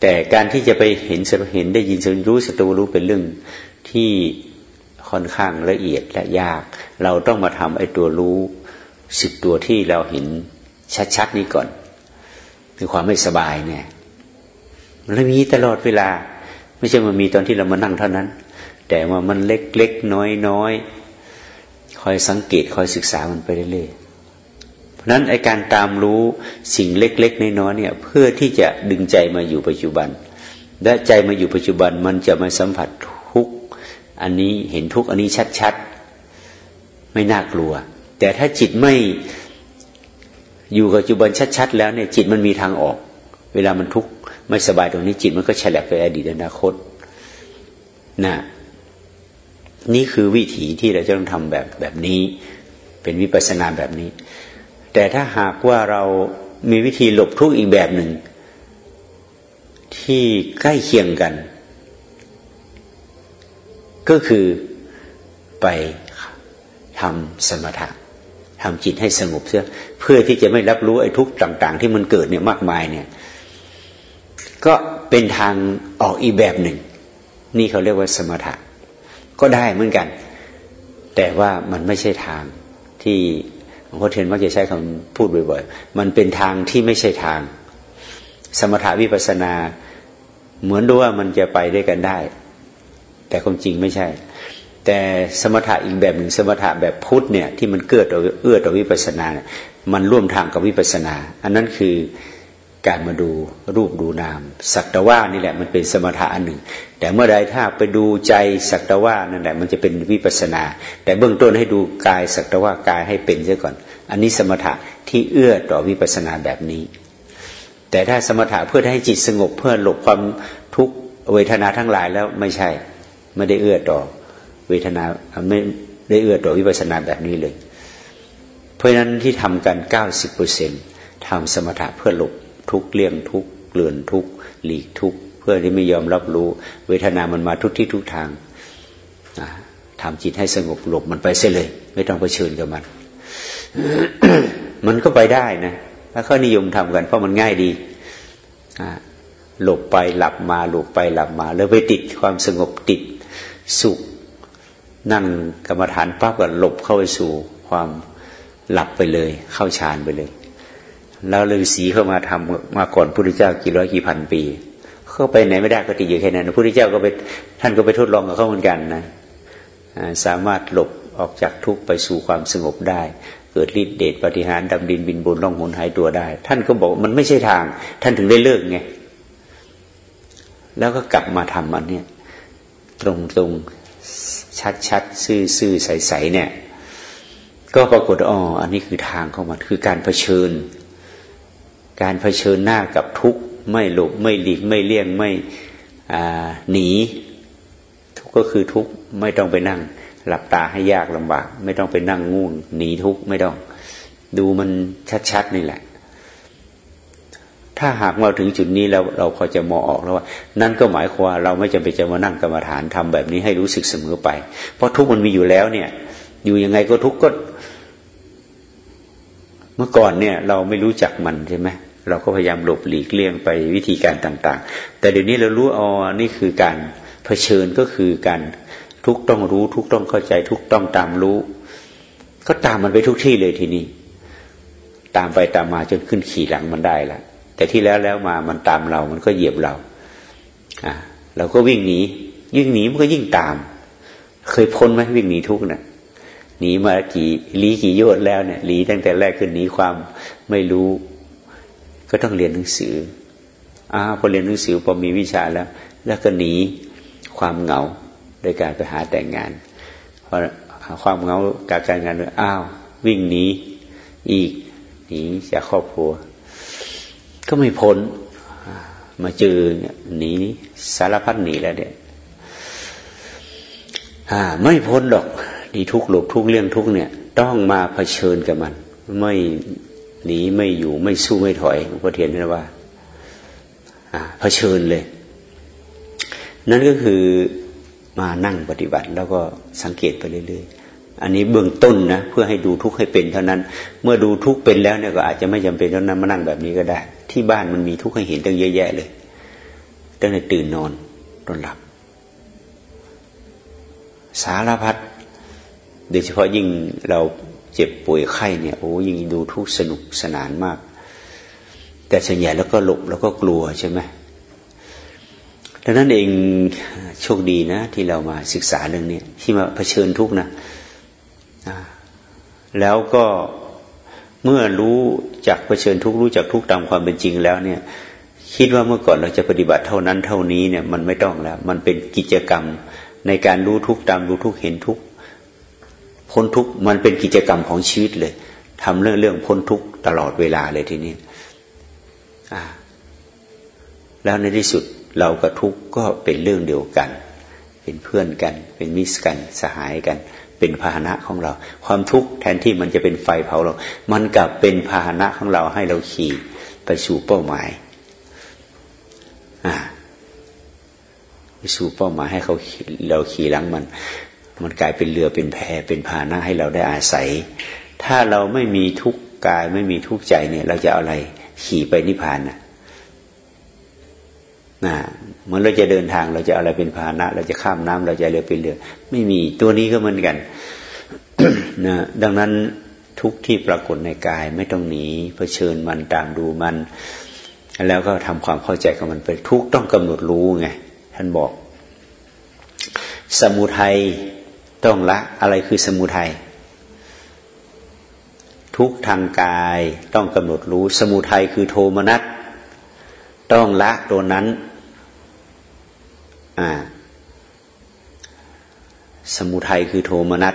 แต่การที่จะไปเห็นสัตวะเห็นได้ยินสัตวะรู้สัตวะรู้เป็นเรื่องที่ค่อนข้างละเอียดและยาก เราต้องมาทำไอ้ตัวรู้สิบตัวที่เราเห็นชัดๆนี้ก่อน คือความไม่สบายเนี่ยมันมีตลอดเวลา ไม่ใช่มันมีตอนที่เรามานั่งเท่านั้น แต่ว่ามันเล็กเล็กน้อยน้อยคอยสังเกตคอยศึกษามันไปเรื่อยๆเพราะนั้นไอการตามรู้สิ่งเล็กๆน้อยๆเนี่ย เพื่อที่จะดึงใจมาอยู่ปัจจุบัน และใจมาอยู่ปัจจุบันมันจะมาสัมผัสทุกอันนี้เห็นทุกอันนี้ชัดๆ ไม่น่ากลัว แต่ถ้าจิตไม่อยู่กับปัจจุบันชัด ๆ แล้วเนี่ยจิตมันมีทางออก เวลามันทุกข์ ไม่สบายตรงนี้จิตมันก็ฉลับไปอดีตอนาคตนะนี่คือวิถีที่เราจะต้องทำแบบแบบนี้ เป็นวิปัสสนาแบบนี้ แต่ถ้าหากว่าเรามีวิธีหลบทุกข์อีกแบบหนึ่ง ที่ใกล้เคียงกัน ก็คือไปทำสมถะทำจิตให้สงบเสียเพื่อที่จะไม่รับรู้ไอ้ทุกข์ต่าง ๆ ที่มันเกิดเนี่ยมากมายเนี่ย ก็เป็นทางออกอีกแบบหนึ่ง นี่เขาเรียกว่าสมถะ ก็ได้เหมือนกัน แต่ว่ามันไม่ใช่ทางที่หลวงพ่อเทียนมักจะใช้คำพูดบ่อยๆ มันเป็นทางที่ไม่ใช่ทาง สมถาวิปัสนา เหมือนดูว่ามันจะไปได้กันได้ แต่ความจริงไม่ใช่ แต่สมถะอีกแบบหนึ่งสมถะแบบพุทธเนี่ยที่มันเกิดเอื้อต่อวิปัสนาเนี่ยมันร่วมทางกับวิปัสนา อันนั้นคือ การมาดูรูปดูนาม สักตว่านี่แหละมันเป็นสมถะอันหนึ่ง แต่เมื่อใดถ้าไปดูใจสักตว่านั่นแหละมันจะเป็นวิปัสนา แต่เบื้องต้นให้ดูกายสักตว่ากายให้เป็นซะก่อน อันนี้สมถะที่เอื้อต่อวิปัสนาแบบนี้ แต่ถ้าสมถะเพื่อให้จิตสงบเพื่อหลบความทุกขเวทนาทั้งหลายแล้วไม่ใช่ ไม่ได้เอื้อต่อเวทนาไม่ได้เอื้อต่อวิปัสนาแบบนี้เลย เพราะฉะนั้นที่ทำกันเก้าสิบเปอร์เซ็นทำสมถะเพื่อหลบ ทุกเลี่ยงทุกเกลื่อนทุกหลีกทุกเพื่อที่ไม่ยอมรับรู้ เวทนามันมาทุกที่ทุกทางทำจิตให้สงบหลบมันไปเสียเลย ไม่ต้องเผชิญกับมัน มันก็ไปได้นะถ้าเขานิยมทำกันเพราะมันง่ายดีหลบไปหลับมาหลบไปหลับมา แล้วไปติดความสงบติดสุข นั่งกรรมฐานปั๊บก็หลบเข้าไปสู่ความหลับไปเลย เข้าฌานไปเลย แล้วฤาษีเข้ามาทำมาก่อนพระพุทธเจ้ากี่ร้อยกี่พันปี เข้าไปไหนไม่ได้ก็ติดอยู่แค่นั้นพระพุทธเจ้าก็ไปท่านก็ไปทดลองกับเขาเหมือนกันนะสามารถหลบออกจากทุกข์ไปสู่ความสงบได้ เกิดฤทธิเดชปฏิหารดำดินบินบนล่องหนหายตัวได้ ท่านก็บอกมันไม่ใช่ทาง ท่านถึงได้เลิกไงแล้วก็กลับมาทำอันเนี้ยตรงตรงชัดชัดซื่อซื่อใสใสเนี่ย ก็ปรากฏอ๋ออันนี้คือทางเของมันคือการเผชิญ การเผชิญหน้ากับทุกข์ไม่หลบไม่หลีกไม่เลี่ยงไม่หนี ทุกข์ก็คือทุกข์ไม่ต้องไปนั่ง หลับตาให้ยากลำบาก ไม่ต้องไปนั่งงูนหนีทุกข์ไม่ต้อง ดูมันชัดๆนี่แหละ ถ้าหากเราถึงจุดนี้แล้วเราพอจะมองออกแล้วว่า นั่นก็หมายความเราไม่จำเป็นจะมานั่งกรรมฐานทำแบบนี้ให้รู้สึกเสมอไป เพราะทุกข์มันมีอยู่แล้วเนี่ย อยู่ยังไงก็ทุกข์ก็ เมื่อก่อนเนี่ย เราไม่รู้จักมันใช่ไหม เราก็พยายามหลบหลีกเลี่ยงไปวิธีการต่างๆ แต่เดี๋ยวนี้เรารู้อ๋อนี่คือการเผชิญก็คือการทุกต้องรู้ ทุกต้องเข้าใจ ทุกต้องตามรู้ ก็ตามมันไปทุกที่เลยทีนี้ ตามไปตามมาจนขึ้นขี่หลังมันได้ละแต่ที่แล้วแล้วมามันตามเรามันก็เหยียบเราอะเราก็วิ่งหนียิ่งหนีมันก็ยิ่งตาม เคยพ้นไหมวิ่งหนีทุกเนะ่ยหนีมากี่ลีกี่โยชน์แล้วเนี่ยหลีตั้งแต่แรกคือหนีความไม่รู้ ก็ต้องเรียนหนังสืออ่าพอเรียนหนังสือพอมีวิชาแล้ว แล้วก็หนีความเหงาโดยการไปหาแต่งงานพอความเหงาการการงานอ้าววิ่งหนีอีกหนีจากครอบครัว ก็ไม่พ้นมาเจอหนีสารพัดหนีแล้วเนี่ยไม่พ้นดอกดีทุกหลบทุกเรื่องทุกเนี่ย ต้องมาเผชิญกับมัน ไม่ หนีไม่อยู่ไม่สู้ไม่ถอยหลวงพ่อเทียนนะว่าเผชิญเลย นั่นก็คือมานั่งปฏิบัติ แล้วก็สังเกตไปเรื่อยๆ อันนี้เบื้องต้นนะเพื่อให้ดูทุกข์ให้เป็นเท่านั้น เมื่อดูทุกข์เป็นแล้วเนี่ยก็อาจจะไม่จำเป็นเท่านั้นมานั่งแบบนี้ก็ได้ ที่บ้านมันมีทุกข์ให้เห็นตั้งเยอะแยะเลยตั้งแต่ตื่นนอนตอนหลับ สารพัดโดยเฉพาะยิ่งเรา เจ็บป่วยไข้เนี่ยโอ้ยิ่งดูทุกสนุกสนานมาก แต่ส่วนใหญ่แล้วก็หลบแล้วก็กลัวใช่ไหมดังนั้นเองโชคดีนะ ที่เรามาศึกษาเรื่องนี้ที่มาเผชิญทุกนะแล้วก็เมื่อรู้จากเผชิญทุกรู้จักทุกตามความเป็นจริงแล้วเนี่ย คิดว่าเมื่อก่อนเราจะปฏิบัติเท่านั้นเท่านี้เนี่ยมันไม่ต้องแล้ว มันเป็นกิจกรรมในการรู้ทุกตามรู้ทุกเห็นทุก พ้นทุกมันเป็นกิจกรรมของชีวิตเลยทำเรื่องเรื่องพ้นทุกตลอดเวลาเลยทีนี้แล้วในที่สุดเรากับทุกข์ก็เป็นเรื่องเดียวกัน เป็นเพื่อนกัน เป็นมิสกันสหายกัน เป็นพาหนะของเรา ความทุกข์แทนที่มันจะเป็นไฟเผาเรา มันกลับเป็นพาหนะของเราให้เราขี่ไปสู่เป้าหมายไปสู่เป้าหมายให้เขาเราขี่หลังมัน มันกลายเป็นเรือเป็นแพเป็นพานะให้เราได้อาศัย ถ้าเราไม่มีทุกกายไม่มีทุกใจเนี่ย เราจะเอาอะไรขี่ไปนิพพานนะนะเมื่อเราจะเดินทางเราจะอะไรเป็นพานะ เราจะข้ามน้ำเราจะเรือเป็นเรือ ไม่มีตัวนี้ก็เหมือนกันนะดังนั้นทุกที่ปรากฏในกายไม่ต้องหนีเผชิญมันตามดูมัน แล้วก็ทำความเข้าใจกับมันไปทุกต้องกำหนดรู้ไงท่านบอก สมุทัย ต้องละอะไรคือสมุทัยทุกทางกายต้องกำหนดรู้สมุทัยคือโทมนัสต้องละตัวนั้นอ่าสมุทัยคือโทมนัส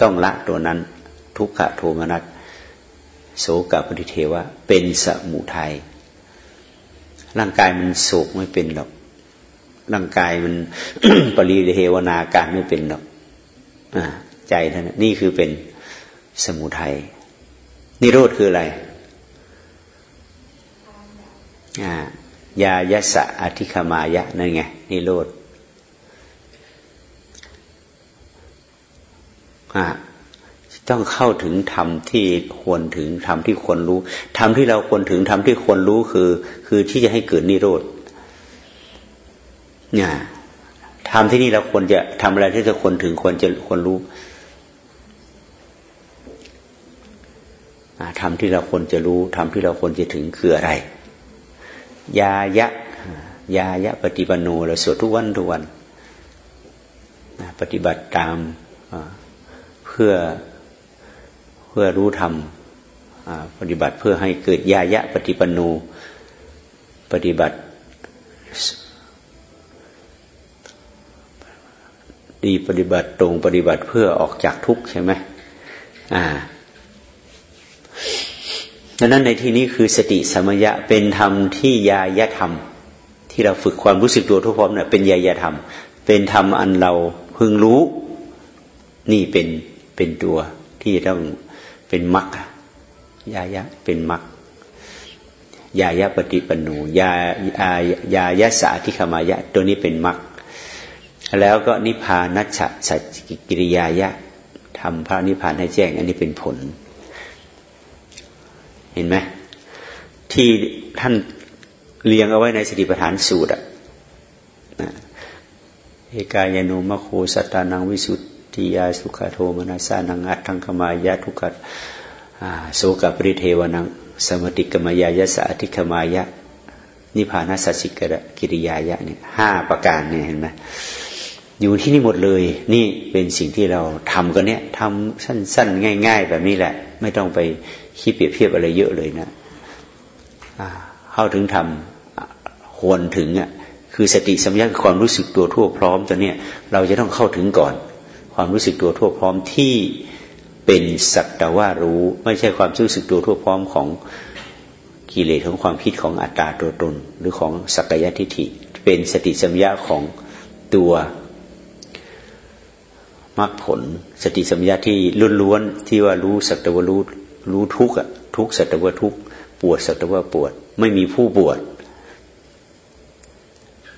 ต้องละตัวนั้น ทุกขะโทมนัสโสกปฏิเทวะ เป็นสมุทัยร่างกายมันโศกไม่เป็นหรอก ร่างกายมัน ปริเทวนาการไม่เป็นหรอก ใจท่านนี่คือเป็นสมุทัยนิโรธคืออะไรยายะสะอธิคมายะนั่นไงนิโรธต้องเข้าถึงธรรมที่ควรถึงธรรมที่ควรรู้ธรรมที่เราควรถึงธรรมที่ควรรู้คือ คือที่จะให้เกิดนิโรธเนี่ย ธรรมที่นี่เราควรจะทำอะไรที่จะควรถึงควรจะควรรู้ธรรมที่เราควรจะรู้ธรรมที่เราควรจะถึงคืออะไร ยายะ ยายะปฏิปันโนเราสวดทุกวันทุกวัน ปฏิบัติตามเพื่อเพื่อรู้ธรรมปฏิบัติเพื่อให้เกิดยายะปฏิปันโนปฏิบัติ ดีปฏิบัติตรงปฏิบัติเพื่อออกจากทุกข์ใช่ไหมอ่าดังนั้นในที่นี้คือสติสมยะเป็นธรรมที่ยายธรรม ที่เราฝึกความรู้สึกตัวทุกพร้อมเนี่ยเป็นยายธรรม เป็นธรรมอันเราพึงรู้ นี่เป็นเป็นตัวที่ต้องเป็นมรรคยายะเป็นมรรคยายะปฏิปนูยายายะสาธิขมายะ ตัวนี้เป็นมรรค แล้วก็นิพานัชสัจกิริยายะทำพระนิพพานให้แจ้ง อันนี้เป็นผล เห็นไหมที่ท่านเรียงเอาไว้ในสติปัฏฐานสูตรอะเอกายโนมะโคสตานังวิสุทธิยาสุขโทมนาสานังอัตถังขมายะทุกขโสกปริเทวนัง สมติกมายายะสาธิขมายะ นิพพานัสสิกกิริยายะเนี่ยห้าประการเนี่ยเห็นไหม อยู่ที่นี่หมดเลย นี่เป็นสิ่งที่เราทำกันเนี่ยทำสั้น ๆ ง่าย ๆ แบบนี้แหละ ไม่ต้องไปคิดเปรียบเทียบอะไรเยอะเลยนะเข้าถึงทำควรถึงอะคือสติสัมยาคือความรู้สึกตัวทั่วพร้อมตัวเนี้ยเราจะต้องเข้าถึงก่อน ความรู้สึกตัวทั่วพร้อมที่เป็นสักแต่ว่ารู้ ไม่ใช่ความรู้สึกตัวทั่วพร้อมของกิเลสของความคิดของอัตตาตัวตน หรือของสักยทิฏฐิ เป็นสติสัมยาของตัว มรรคผล สติสัมยาที่ล้วนๆที่ว่ารู้สัตว่ารู้รู้ทุกอะทุกสัตว์ว่าทุกปวดสัตว์ว่าปวด ไม่มีผู้ปวด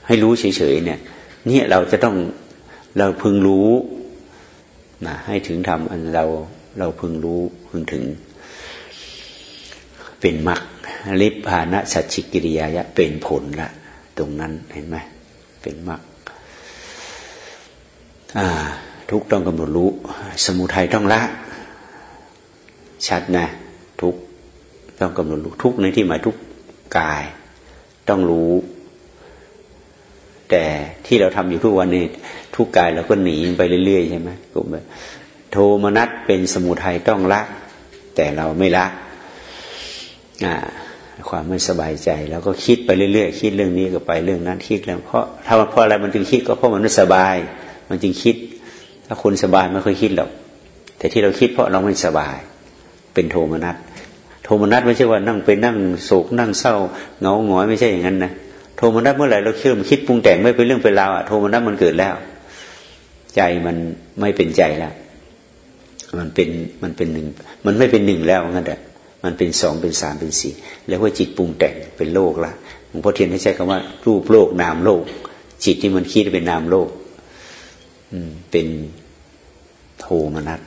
ให้รู้เฉยๆเนี่ยเนี่ยเราจะต้องเราพึงรู้นะให้ถึงธรรมอันเราเราพึงรู้พึงถึง เป็นมรรคลิพานะสัจจิกิริยายะเป็นผลละตรงนั้นเห็นไหมเป็นมรรค ทุกต้องกำหนดรู้ สมุทัยต้องละ ชัดนะ ทุกต้องกำหนดรู้ทุกในที่หมายทุกกาย ต้องรู้ แต่ที่เราทำอยู่ทุกวันนี้ทุกกายเราก็หนีไปเรื่อยๆใช่ไหมกลุ่มโทมนัสเป็นสมุทัยต้องละ แต่เราไม่ละความไม่สบายใจ แล้วก็คิดไปเรื่อยๆคิดเรื่องนี้ก็ไปเรื่องนั้นคิดแล้วเพราะถ้าเพราะอะไรมันจึงคิดก็เพราะมันไม่สบาย มันจึงคิด ถ้าคนสบายไม่ค่อยคิดหรอก แต่ที่เราคิดเพราะเราไม่สบาย เป็นโทมนัสโทมนัสไม่ใช่ว่านั่งไปนั่งโศกนั่งเศร้าเงาหงอยไม่ใช่อย่างนั้นนะโทมนัสเมื่อไหร่เราคิดมันคิดปรุงแต่งไม่เป็นเรื่องเป็นราวอะโทมนัสมันเกิดแล้ว ใจมันไม่เป็นใจแล้วมันเป็นมันเป็นหนึ่งมันไม่เป็นหนึ่งแล้วงั้นแหละมันเป็นสองเป็นสามเป็นสี่แล้วว่าจิตปรุงแต่งเป็นโลกละหลวงพ่อเทียนให้ใช้คำว่ารูปโลกนามโลก จิตที่มันคิดเป็นนามโลก เป็นโทมนัส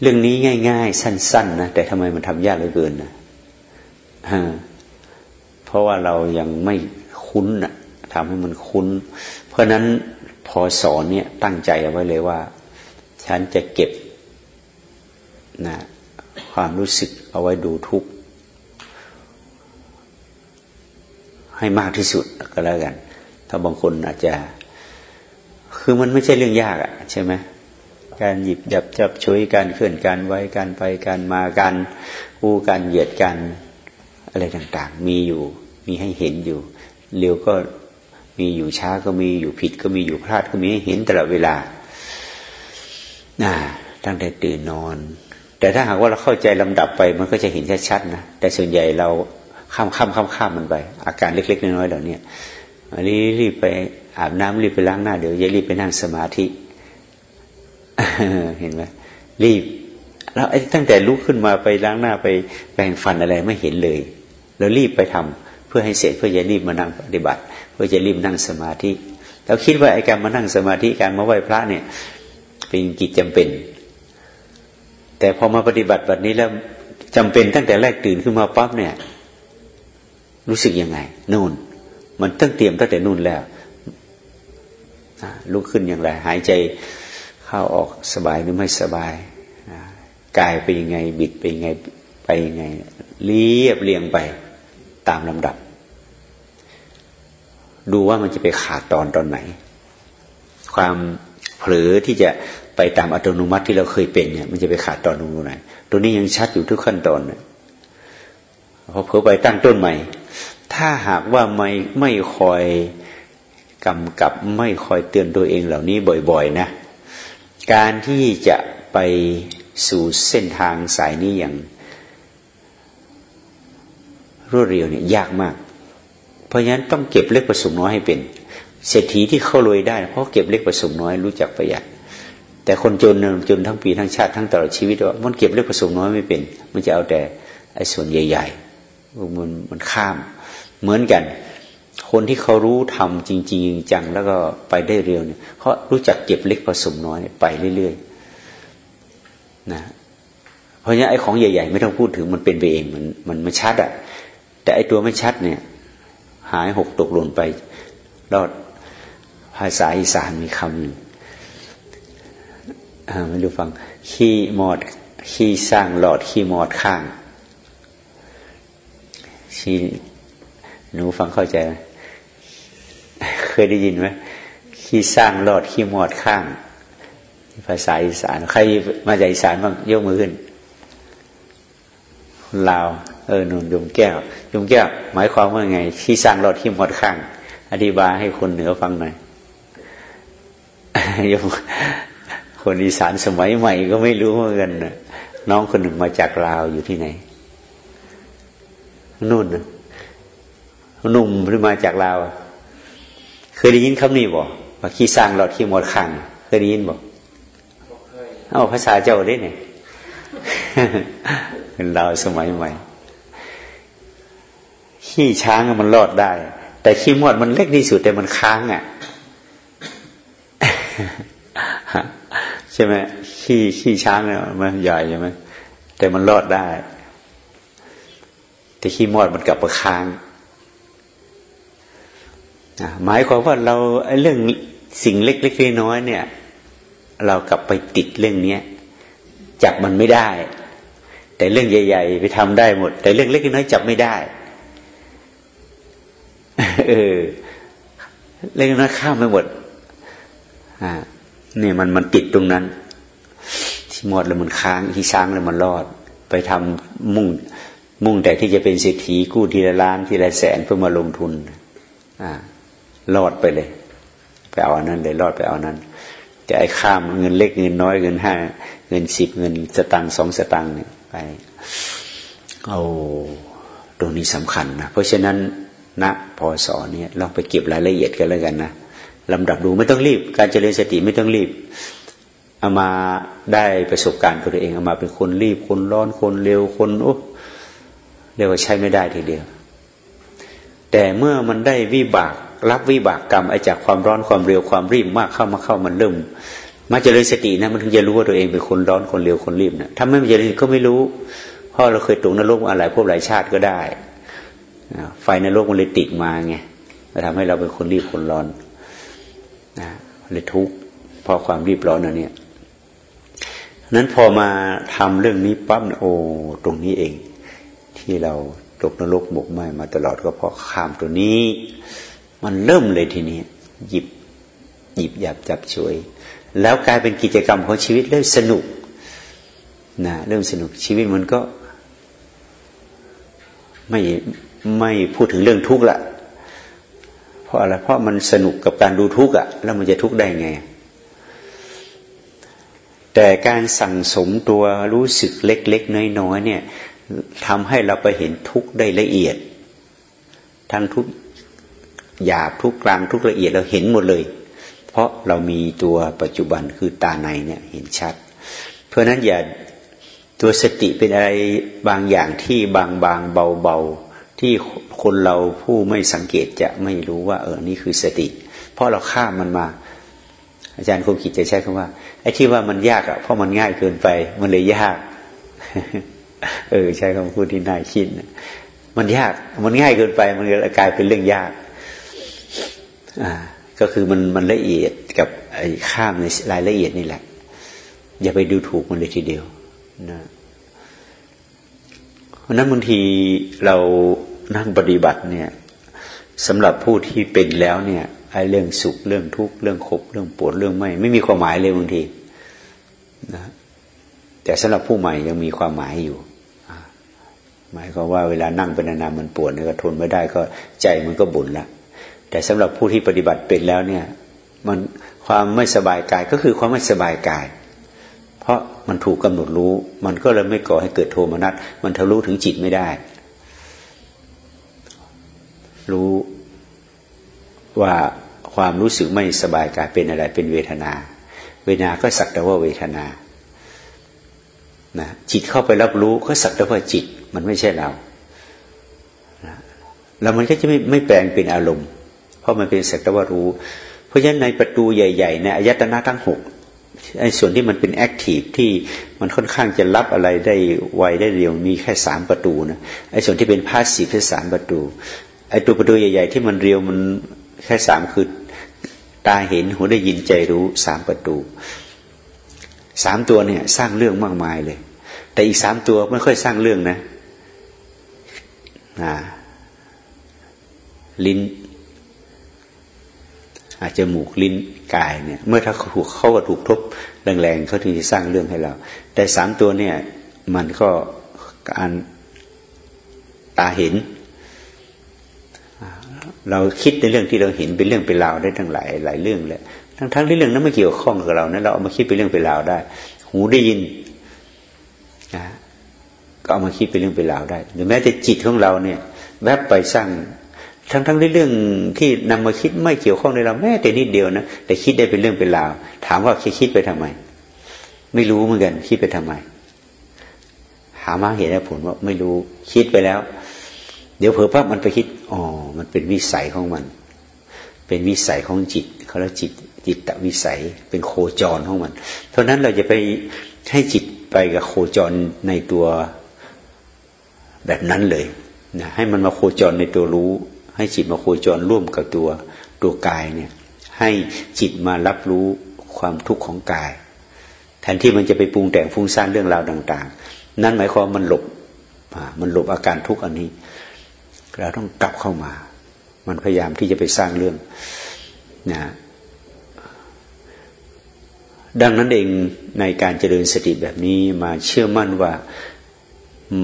เรื่องนี้ง่าย ๆ สั้น ๆ นะแต่ทำไมมันทำยากเหลือเกินนะเพราะว่าเรายังไม่คุ้นนะทำให้มันคุ้น เพราะนั้นพอสอนเนี่ยตั้งใจเอาไว้เลยว่า ฉันจะเก็บนะความรู้สึกเอาไว้ดูทุกข์ให้มากที่สุดก็แล้วกัน ถ้าบางคนอาจจะ คือมันไม่ใช่เรื่องยากอะใช่ไหมการหยิบจับจับช่วยการเคลื่อนการไว้การไปการมาการอู้การเหยียดการอะไรต่างๆ มีอยู่มีให้เห็นอยู่ เร็วก็มีอยู่ช้าก็มีอยู่ผิดก็มีอยู่พลาดก็มีให้เห็นตลอดเวลาน่าตั้งแต่ตื่นนอน แต่ถ้าหากว่าเราเข้าใจลำดับไปมันก็จะเห็นชัดๆนะแต่ส่วนใหญ่เราข้ามข้ามข้ามข้ามมันไป อาการเล็กๆน้อยๆเหล่านี้รีบรีบไป อาบน้ำรีบไปล้างหน้าเดี๋ยวจะรีบไปนั่งสมาธิเห็นไหมรีบ แล้วไอ้ตั้งแต่ลุกขึ้นมาไปล้างหน้าไปแปรงฟันอะไรไม่เห็นเลยเรารีบไปทำเพื่อให้เสร็จเพื่อจะรีบมานั่งปฏิบัติ เพื่อจะรีบนั่งสมาธิเราคิดว่าไอ้การมานั่งสมาธิการมาไหว้พระเนี่ย เป็นกิจจำเป็น แต่พอมาปฏิบัติแบบนี้แล้วจำเป็นตั้งแต่แรกตื่นขึ้นมาปั๊บเนี่ย รู้สึกยังไงนู่น มันต้องเตรียมตั้งแต่นู่นแล้ว ลุกขึ้นอย่างไร หายใจเข้าออกสบายหรือไม่สบายกายไปยังไง บิดไปยังไงไปยังไงเรียบเรียงไปตามลำดับ ดูว่ามันจะไปขาดตอนตอนไหน ความเผลอที่จะไปตามอัตโนมัติที่เราเคยเป็นเนี่ย มันจะไปขาดตอนตรงไหนตัวนี้ยังชัดอยู่ทุกขั้นตอนเนี่ยพอเผลอไปตั้งต้นใหม่ ถ้าหากว่าไม่ไม่คอย กำกับไม่คอยเตือนตัวเองเหล่านี้บ่อยๆนะ การที่จะไปสู่เส้นทางสายนี้อย่างรวดเร็วเนี่ยยากมาก เพราะฉะนั้นต้องเก็บเล็กผสมน้อยให้เป็น เศรษฐีที่เข้ารวยได้ เพราะเก็บเล็กผสมน้อยรู้จักประหยัด แต่คนจนจนทั้งปีทั้งชาติทั้งตลอดชีวิตว่ามันเก็บเล็กผสมน้อยไม่เป็น มันจะเอาแต่ไอ้ส่วนใหญ่ ๆ มันมันข้ามเหมือนกัน คนที่เขารู้ทำจริง ๆ จังแล้วก็ไปได้เร็วเนี่ยเขารู้จักเก็บเล็กผสมน้อยไปเรื่อยๆนะเพราะงั้นไอ้ของใหญ่ ๆ ไม่ต้องพูดถึงมันเป็นไปเองมันมันไม่ชัดอะแต่ไอ้ตัวไม่ชัดเนี่ย หายหกตกหล่นไปรอดภาษาอีสานมีคำหนึ่งไม่รู้ฟัง ขี้มอด ขี้สร้างหลอด ขี้มอดข้างขี้หนูฟังเข้าใจไหม เคยได้ยินไหมขี้สร้างหลอดขี้มอดข้าง ภาษาอีสาน ใครมาจากอีสานบ้างยกมือขึ้นลาวเออนุนยมแก้ว ยมแก้ว หมายความว่าไงขี้สร้างหลอดขี้มอดข้าง อธิบายให้คนเหนือฟังหน่อยยมคนอีสานสมัยใหม่ก็ไม่รู้เหมือนกันนะน้องคนหนึ่งมาจากลาวอยู่ที่ไหนนู่นหนุ่มหรือมาจากลาว เคยได้ยินคำนี้บ่ว่าขี้สร้างหลอดขี้หมดขังเคยได้ยินบ่เอาภาษาเจ้าได้เนี่ยเป็นเราสมัยใหม่ขี้ช้างมันรอดได้ แต่ขี้มดมันเล็กที่สุดแต่มันค้างอะใช่ไหมขี้ขี้ช้างเนี่ยมันใหญ่ใช่ไหมแต่มันรอดได้ แต่ขี้มดมันกลับมาค้าง หมายความว่าเราเรื่องสิ่งเล็กๆน้อยๆเนี่ย เรากลับไปติดเรื่องเนี้ยจับมันไม่ได้ แต่เรื่องใหญ่ ๆ ไปทำได้หมด แต่เรื่องเล็กน้อยจับไม่ได้เออเล็กน้อยข้ามไปหมดอ่าเนี่ยมันมันติดตรงนั้นที่หมดแล้วมันค้างที่ช้างแล้วมันรอด ไปทำมุ่ง มุ่งแต่ที่จะเป็นเศรษฐีกู้ทีละล้านทีละแสนเพื่อมาลงทุน อ่า รอดไปเลยไปเอาอันนั้นเลยรอดไปเอานั้น แต่ไอ้ข้ามเงินเล็กเงินน้อยเงินห้าเงินสิบเงินสตังสองสตังเนี่ยไปเอาตรงนี้สำคัญนะเพราะฉะนั้นณพอสอนเนี่ยลองไปเก็บรายละเอียดกันแล้วกันนะลำดับดูไม่ต้องรีบ การเจริญสติไม่ต้องรีบเอามาได้ประสบการณ์ตัวเองเอามาเป็นคนรีบคนร้อนคนเร็วคนโอ้เรียกว่าใช้ไม่ได้ทีเดียว แต่เมื่อมันได้วิบาก รับวิบากกรรมไอจากความร้อนความเร็วความรีบมากเข้ามาเข้ามันเริ่ม มาเจริญสตินะมันถึงจะรู้ว่าตัวเองเป็นคนร้อนคนเร็วคนรีบนะถ้าไม่เจริญก็ไม่รู้เพราะเราเคยตกนรกอะไรพวกหลายชาติก็ได้ไฟนรกมันเลยติดมาไงมาทำให้เราเป็นคนรีบคนร้อนนะเลยทุกข์เพราะความรีบร้อนนะเนี่ยนั้นพอมาทำเรื่องนี้ปั๊บโอ้ตรงนี้เอง ที่เราตกนรกหมกไหมมาตลอดก็เพราะข้ามตัวนี้ มันเริ่มเลยทีนี้ หยิบหยิบหยับจับช่วย แล้วกลายเป็นกิจกรรมของชีวิตเริ่มสนุกนะเริ่มสนุกชีวิตมันก็ ไม่ไม่พูดถึงเรื่องทุกข์ละเพราะอะไรเพราะมันสนุกกับการดูทุกข์อะแล้วมันจะทุกข์ได้ไง แต่การสั่งสมตัวรู้สึกเล็ก ๆ น้อยๆเนี่ยทำให้เราไปเห็นทุกข์ได้ละเอียด ทั้งทุก หยาบทุกกลางทุกละเอียดเราเห็นหมดเลย เพราะเรามีตัวปัจจุบันคือตาในเนี่ยเห็นชัด เพราะนั้นอย่าตัวสติเป็นอะไรบางอย่างที่บางบางเบาเบาที่คนเราผู้ไม่สังเกตจะไม่รู้ว่า เออนี่คือสติ เพราะเราข้ามมันมา อาจารย์คงคิดจะใช้คำว่าไอ้ที่ว่ามันยากอะเพราะมันง่ายเกินไป มันเลยยาก เออ ใช้คำพูดที่น่าคิดมันยากมันง่ายเกินไป มันเลยกลายเป็นเรื่องยาก อ่า ก็คือมันมันละเอียดกับไอ้ข้ามในรายละเอียดนี่แหละ อย่าไปดูถูกมันเลยทีเดียวนะเพราะนั้นบางทีเรานั่งปฏิบัติเนี่ยสำหรับผู้ที่เป็นแล้วเนี่ยไอ้เรื่องสุขเรื่องทุกข์เรื่องขบเรื่องปวดเรื่องไม่ ไม่มีความหมายเลยบางทีนะแต่สำหรับผู้ใหม่ยังมีความหมายอยู่หมายความว่าเวลานั่งเป็นนานๆมันปวดเนี่ยก็ทนไม่ได้ก็ใจมันก็บ่นละ แต่สำหรับผู้ที่ปฏิบัติเป็นแล้วเนี่ยมันความไม่สบายกายก็คือความไม่สบายกาย เพราะมันถูกกำหนดรู้ มันก็เลยไม่ก่อให้เกิดโทมนัสมันทะลุถึงจิตไม่ได้ รู้ว่าความรู้สึกไม่สบายกายเป็นอะไรเป็นเวทนา เวทนาก็สักแต่ว่าเวทนานะจิตเข้าไปรับรู้ก็สักแต่ว่าจิตมันไม่ใช่เราแล้วมันก็จะไม่ไม่แปลงเป็นอารมณ์ เพราะมันเป็นสักแต่ว่ารู้ เพราะฉะนั้นในประตูใหญ่ๆในอายตนะทั้งหกไอ้ส่วนที่มันเป็นแอคทีฟที่มันค่อนข้างจะรับอะไรได้ไวได้เร็วมีแค่สามประตูนะไอ้ส่วนที่เป็นพาสซีฟแค่สามประตูไอ้ตัวประตูใหญ่ๆ ที่มันเรียวมันแค่สามคือตาเห็นหูได้ยินใจรู้สามประตูสามตัวเนี่ย สร้างเรื่องมากมายเลย แต่อีกสามตัวไม่ค่อยสร้างเรื่องนะลิ้น อาจจะหมูกลิ้นกายเนี่ย เมื่อถ้าถูกเขาก็ถูกทุบแรงๆเขาถึงจะสร้างเรื่องให้เรา แต่สามตัวเนี่ยมันก็การตาเห็น เราคิดในเรื่องที่เราเห็นเป็นเรื่องเป็นราวได้ทั้งหลายหลายเรื่องเลยทั้งทั้งที่เรื่องนั้นไม่เกี่ยวข้องกับเรานะเราเอามาคิดเป็นเรื่องเป็นราวได้ หูได้ยินนะก็เอามาคิดเป็นเรื่องเป็นราวได้หรือแม้แต่จิตของเราเนี่ย แวบไปสร้าง ทั้งทั้งเรื่องที่นำมาคิดไม่เกี่ยวข้องในเราแม้แต่นิดเดียวนะแต่คิดได้เป็นเรื่องเป็นราว ถามว่าคิดไปทำไม ไม่รู้เหมือนกัน คิดไปทำไม หามาเหตุและผลว่าไม่รู้คิดไปแล้ว เดี๋ยวเผลอปั๊บมันไปคิดอ๋อมันเป็นวิสัยของมัน เป็นวิสัยของจิตเขาเรียกจิตจิตตวิสัยเป็นโคจรของมันเพราะนั้นเราจะไปให้จิตไปกับโคจรในตัวแบบนั้นเลยนะให้มันมาโคจรในตัวรู้ ให้จิตมาโคจรร่วมกับตัวตัวกายเนี่ย ให้จิตมารับรู้ความทุกข์ของกาย แทนที่มันจะไปปรุงแต่งฟุ้งซ่านเรื่องราวต่าง ๆ นั่นหมายความมันหลบมันหลบอาการทุกข์อันนี้ เราต้องกลับเข้ามา มันพยายามที่จะไปสร้างเรื่องนะดังนั้นเองในการเจริญสติแบบนี้มาเชื่อมั่นว่า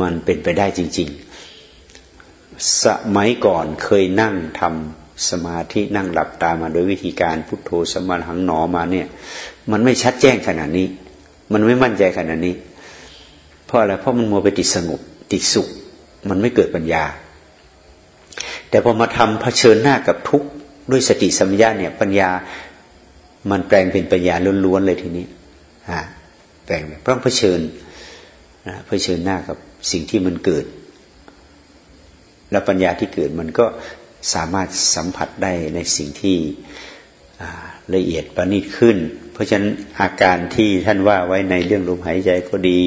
มันเป็นไปได้จริง ๆ สมัยก่อนเคยนั่งทำสมาธินั่งหลับตามาโดยวิธีการพุทโธสมาหังหนอมาเนี่ย มันไม่ชัดแจ้งขนาดนี้ มันไม่มั่นใจขนาดนี้ เพราะอะไรเพราะมันมัวไปติดสงบติดสุข มันไม่เกิดปัญญา แต่พอมาทำเผชิญหน้ากับทุกข์ด้วยสติสัมยาเนี่ย ปัญญามันแปลงเป็นปัญญาล้วนๆเลยทีนี้อ่าแปลงเพราะเผชิญนะเผชิญหน้ากับสิ่งที่มันเกิด แล้วปัญญาที่เกิดมันก็สามารถสัมผัสได้ในสิ่งที่ละเอียดประณีตขึ้น เพราะฉะนั้นอาการที่ท่านว่าไว้ในเรื่องลมหายใจก็ดี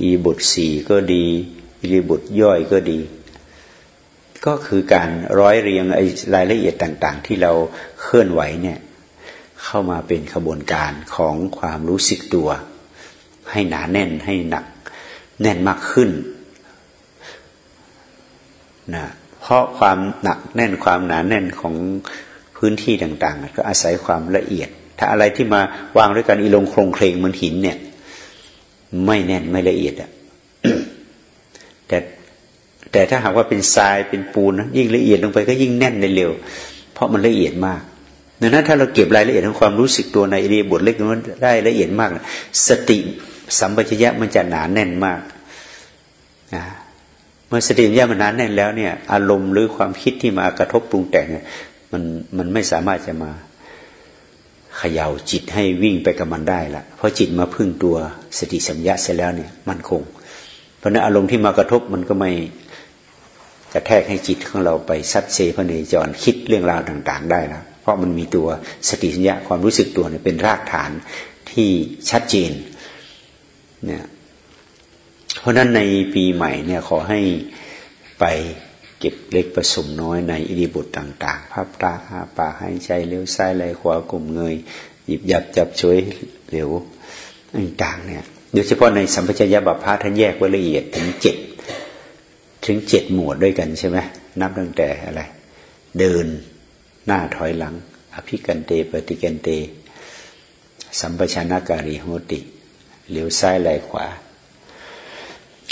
อีบทสี่ก็ดีอิริบทย่อยก็ดี ก็คือการร้อยเรียงไอ้รายละเอียดต่าง ๆ ที่เราเคลื่อนไหวเนี่ยเข้ามาเป็นขบวนการของความรู้สึกตัว ให้หนาแน่นให้หนัก แน่นมากขึ้น นะเพราะความหนักแน่นความหนาแน่นของพื้นที่ต่าง ๆ ก็อาศัยความละเอียด ถ้าอะไรที่มาวางด้วยกันอีลงโครงเคลงเหมือนหินเนี่ย ไม่แน่นไม่ละเอียดอะแต่แต่ถ้าหากว่าเป็นทรายเป็นปูนนะยิ่งละเอียดลงไปก็ยิ่งแน่นในเร็ว เพราะมันละเอียดมากดังนั้นถ้าเราเก็บรายละเอียดของความรู้สึกตัวในเรียบทเล็กน้อยได้ละเอียดมาก สติสัมปชัญญะมันจะหนาแน่นมากนะ เมื่อสติสัมปชัญญะมันหนาแน่นแล้วเนี่ย อารมณ์หรือความคิดที่มากระทบปรุงแต่งมันมันไม่สามารถจะมาเขย่าจิตให้วิ่งไปกับมันได้ละเพราะจิตมาพึ่งตัวสติสัมยาเสร็จแล้วเนี่ยมันคง เพราะนั้นอารมณ์ที่มากระทบมันก็ไม่กระแทกให้จิตของเราไปซัดเซพเนจรคิดเรื่องราวต่างๆ ได้แล้วเพราะมันมีตัวสติสัญญาความรู้สึกตัวเนี่ยเป็นรากฐานที่ชัดเจนเนี่ย เพราะนั้นในปีใหม่เนี่ยขอให้ไปเก็บเล็กผสมน้อยในอิริบทต่าง ๆ ภาพตาอาปาหายใจเลี้ยวซ้ายไหลขวากลุ่มเงย หยิบหยับจับช่วยเหลวต่างๆเนี่ยโดยเฉพาะในสัมปชัญญะบัพพาท่านแยกไว้ละเอียดถึงเจ็ดถึงเจ็ดหมวดด้วยกันใช่ไหมนับตั้งแต่อะไร เดินหน้าถอยหลัง อภิกันเตปฏิกันเต สัมปชานาการิโหติเหลียวซ้ายไหลขวา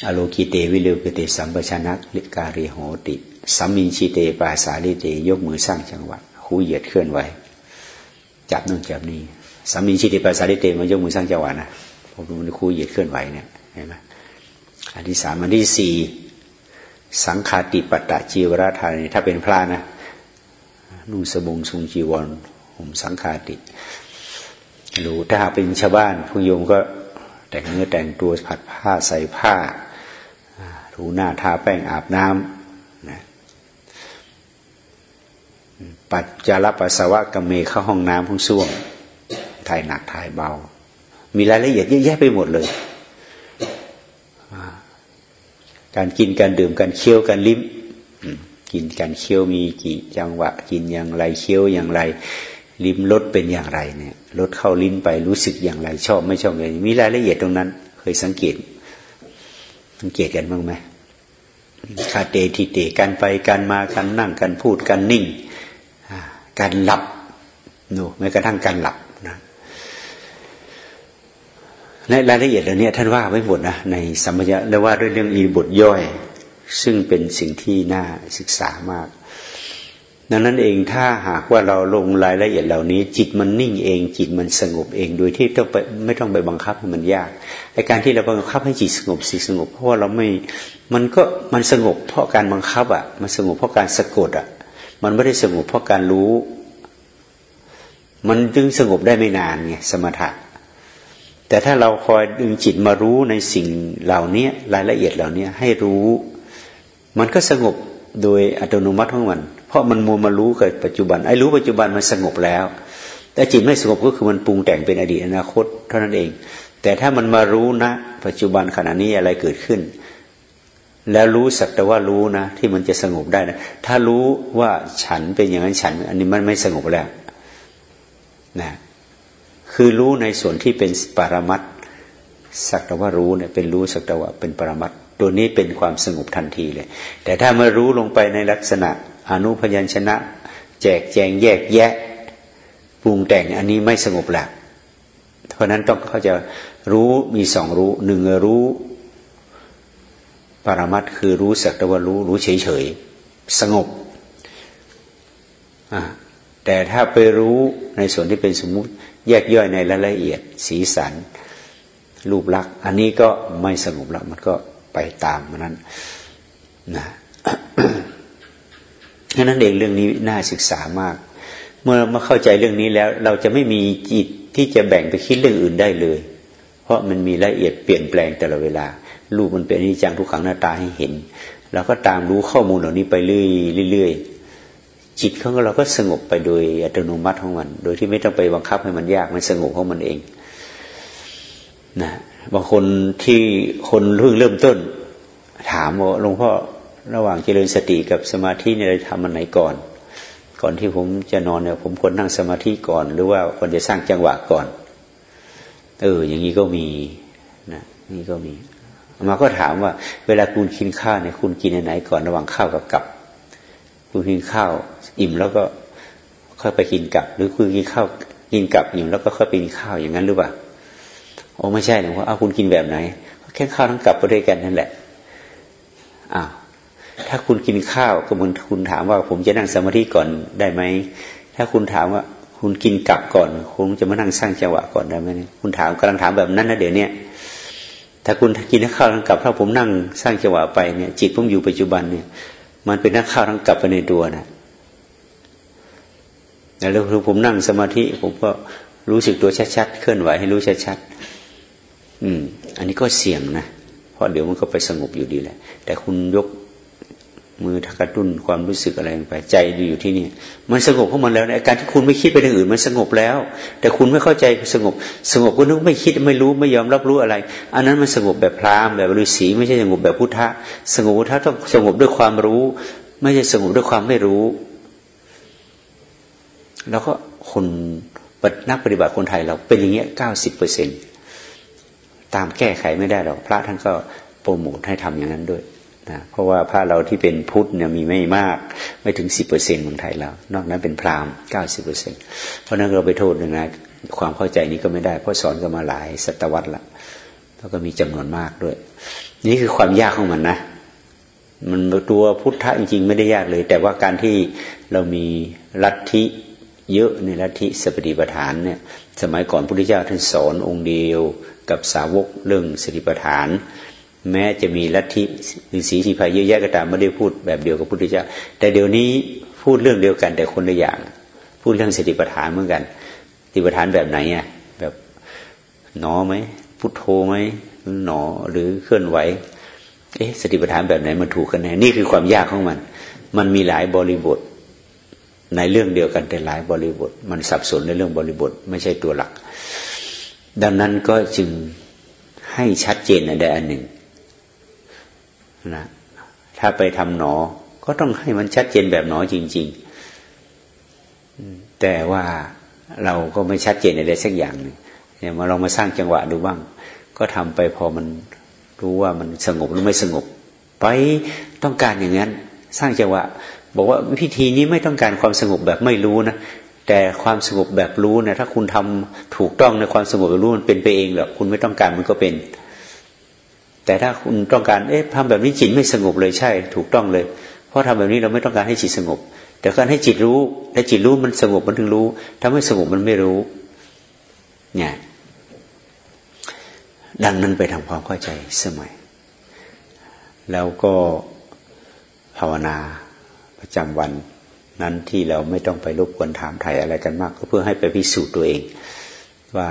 อโลกิเตวิเลวกิเตสัมปชานักลิกาเรโหติสัมมินชิเตปาสาลิเต ยกมือสร้างจังหวะหูเหยียดเคลื่อนไหวจับนู่นจับนี่สัมมินชิเตปาสาลิเตมันยกมือสร้างจังหวะนะผมมันคูเหยียดเคลื่อนไหวเนี่ยเห็นไหมอันที่สามอันที่สี่สังคาติปตะจีวรธานีถ้าเป็นพระนะนุ่งสบงทรงจีวรห่มสังคาติรู้ถ้าเป็นชาวบ้านผู้โยมก็แต่งเนื้อแต่งตัวผัดผ้าใส่ผ้า ถูหน้าทาแป้งอาบน้ำนะปัจจารปัสสาวะกเมเข้าห้องน้ำพุ่งส้วมถ่ายหนักถ่ายเบา มีรายละเอียดเยอะแยะไปหมดเลย การกินการดื่มการเคี้ยวการลิ้มกินการเคี้ยวมีกี่จังหวะ กินอย่างไรเคี้ยวอย่างไร ลิ้มรสเป็นอย่างไรเนี่ยรสเข้าลิ้นไปรู้สึกอย่างไร ชอบไม่ชอบเลยมีรายละเอียดตรงนั้น เคยสังเกต สังเกตกันบ้างไหม คาเตทิเตการไปการมาการนั่งการพูดการนิ่งการหลับโนแม้กระทั่งการหลับนะในรายละเอียดเหล่านี้ท่านว่าไว้หมดนะในสัมมยะและว่าด้วยเรื่องอีบทย่อย ซึ่งเป็นสิ่งที่น่าศึกษามาก ดังนั้นเองถ้าหากว่าเราลงรายละเอียดเหล่านี้ จิตมันนิ่งเอง จิตมันสงบเองโดยที่ต้องไปไม่ต้องไปบังคับให้มันยากไอการที่เราบังคับให้จิตสงบสิสงบ เพราะว่าเราไม่มันก็มันสงบเพราะการบังคับอะ มันสงบเพราะการสะกดอะ มันไม่ได้สงบเพราะการรู้ มันจึงสงบได้ไม่นานไงสมถะ แต่ถ้าเราคอยดึงจิตมารู้ในสิ่งเหล่านี้รายละเอียดเหล่านี้ให้รู้ มันก็สงบโดยอัตโนมัติของมัน เพราะมันมัวมารู้กับปัจจุบันไอ้รู้ปัจจุบันมันสงบแล้ว แต่จิตไม่สงบก็คือมันปรุงแต่งเป็นอดีตอนาคตเท่านั้นเอง แต่ถ้ามันมารู้นะ ปัจจุบันขณะนี้อะไรเกิดขึ้น แล้วรู้สักแต่ว่ารู้นะ ที่มันจะสงบได้นะถ้ารู้ว่าฉันเป็นอย่างนั้นฉัน อันนี้มันไม่สงบแล้วนะคือรู้ในส่วนที่เป็นปรมัตสักแต่ว่ารู้เนี่ยเป็นรู้สักแต่ว่าเป็นปรมัตตัวนี้เป็นความสงบทันทีเลย แต่ถ้ามารู้ลงไปในลักษณะ อนุพยัญชนะ แจกแจงแยกแยะปรุงแต่งอันนี้ไม่สงบละเพราะนั้นต้องเขาจะรู้มีสองรู้หนึ่งรู้ ปรมัตคือรู้สักต่ว่ารู้รู้เฉยเฉยสงบแต่ถ้าไปรู้ในส่วนที่เป็นสมมุติ แยกย่อยในรายละเอียด สีสัน รูปลักษณ์ อันนี้ก็ไม่สงบแล้วมันก็ไปตามมันนั้นนะ ฉะนั้นเองเรื่องนี้น่าศึกษามาก เมื่อมาเข้าใจเรื่องนี้แล้ว เราจะไม่มีจิตที่จะแบ่งไปคิดเรื่องอื่นได้เลย เพราะมันมีรายละเอียดเปลี่ยนแปลงแต่ละเวลา รูปมันเป็นอนิจจังทุกขังหน้าตาให้เห็นเราก็ตามรู้ข้อมูลเหล่านี้ไปเรื่อยๆจิตของเราก็สงบไปโดยอัตโนมัติของมัน โดยที่ไม่ต้องไปบังคับให้มันยากมันสงบของมันเองนะบางคนที่คนเพิ่งเริ่มต้น ถามว่าหลวงพ่อ ระหว่างเจริญสติกับสมาธิเนี่ยเราทำมันไหนก่อน ก่อนที่ผมจะนอนเนี่ยผมควรนั่งสมาธิก่อน หรือว่าควรจะสร้างจังหวะก่อน เออ อย่างนี้ก็มีนะนี่ก็มีมาก็ถามว่า เวลาคุณกินข้าวเนี่ยคุณกินอันไหนก่อนระหว่างข้าวกับกับ คุณกินข้าวอิ่มแล้วก็ค่อยไปกินกับ หรือคุณกินข้าวกินกับอิ่มแล้วก็ค่อยไปกินข้าวอย่างนั้นหรือเปล่าโอ้ไม่ใช่หลวงพ่อเอาคุณกินแบบไหนแค่ข้าวทั้งกับไปด้วยกันนั่นแหละอ้าว ถ้าคุณกินข้าวก็เหมือนคุณถามว่า ผมจะนั่งสมาธิก่อนได้ไหมถ้าคุณถามว่าคุณกินกับก่อนคุณจะมานั่งสร้างจังหวะก่อนได้ไหมคุณถามกำลังถามแบบนั้นนะเดี๋ยวนี้ถ้าคุณกินข้าวทั้งกับถ้าผมนั่งสร้างจังหวะไปเนี่ยจิตผมอยู่ปัจจุบันเนี่ย มันเป็นนักข้าวทั้งกับไปในตัวนะแล้วผมนั่งสมาธิผมก็รู้สึกตัวชัดๆเคลื่อนไหวให้รู้ชัดๆอืม อันนี้ก็เสี่ยงนะเพราะเดี๋ยวมันก็ไปสงบอยู่ดีแหละ แต่คุณยก มือทักตุ้นความรู้สึกอะไรไปใจดูอยู่ที่นี่ มันสงบของมันแล้วในการที่คุณไม่คิดไปทางอื่น มันสงบแล้ว แต่คุณไม่เข้าใจสงบ สงบก็นึกไม่คิดไม่รู้ไม่ยอมรับรู้อะไร อันนั้นมันสงบแบบพราหมณ์แบบฤาษีไม่ใช่สงบแบบพุทธะสงบพุทธะต้องสงบด้วยความรู้ ไม่ใช่สงบด้วยความไม่รู้ แล้วก็คนนักปฏิบัติคนไทยเราเป็นอย่างเงี้ยเก้าสิบเปอร์เซ็นตามแก้ไขไม่ได้หรอกพระท่านก็โปรโมทให้ทำอย่างนั้นด้วย นะเพราะว่าพระเราที่เป็นพุทธเนี่ยมีไม่มาก ไม่ถึงสิบเปอร์เซ็นต์เมืองไทยเรา นอกนั้นเป็นพราหมณ์เก้าสิบเปอร์เซ็นต์เพราะนั้นเราไปโทษนะความเข้าใจนี้ก็ไม่ได้ เพราะสอนกันมาหลายศตวรรษละแล้วก็มีจำนวนมากด้วย นี่คือความยากของมันนะ มันตัวพุทธะจริงๆ ไม่ได้ยากเลย แต่ว่าการที่เรามีลัทธิเยอะในลัทธิสปฏิปทานเนี่ย สมัยก่อนพระพุทธเจ้าท่านสอนองค์เดียวกับสาวกเรื่องสติปัฏฐาน แม้จะมีลัทธิหรือสีสีพายเยอะแยะก็ตามไม่ได้พูดแบบเดียวกับพุทธเจ้า แต่เดี๋ยวนี้พูดเรื่องเดียวกัน แต่คนละอย่าง พูดเรื่องสติปัฏฐานเหมือนกันสติปัฏฐานแบบไหนอะแบบหนอไหมพุทโธไหมหนอหรือเคลื่อนไหว เอ๊ะสติปัฏฐานแบบไหนมันถูกกันแน่นี่คือความยากของมัน มันมีหลายบริบท ในเรื่องเดียวกันแต่หลายบริบท มันสับสนในเรื่องบริบท ไม่ใช่ตัวหลัก ดังนั้นก็จึงให้ชัดเจนในใดอันหนึ่ง นะถ้าไปทำหนอ ก็ต้องให้มันชัดเจนแบบหนอจริง ๆ แต่ว่าเราก็ไม่ชัดเจนอะไรสักอย่างนึงเนี่ยมาเรามาสร้างจังหวะดูบ้าง ก็ทำไปพอมันรู้ว่ามันสงบหรือไม่สงบ ไปต้องการอย่างนั้น สร้างจังหวะ บอกว่าพิธีนี้ไม่ต้องการความสงบแบบไม่รู้นะแต่ความสงบแบบรู้นะถ้าคุณทำถูกต้องในความสงบแบบรู้มันเป็นไปเองหรอกคุณไม่ต้องการมันก็เป็น แต่ถ้าคุณต้องการเอ๊ะทำแบบนี้จิตไม่สงบเลยใช่ ถูกต้องเลย เพราะทำแบบนี้เราไม่ต้องการให้จิตสงบ แต่การให้จิตรู้และจิตรู้มันสงบมันถึงรู้ ถ้าไม่สงบมันไม่รู้ เนี่ยดังนั้นไปทำความเข้าใจสมัย แล้วก็ภาวนาประจำวันนั้นที่เราไม่ต้องไปรบกวนถามไทยอะไรกันมาก ก็เพื่อให้ไปพิสูจน์ตัวเอง ว่า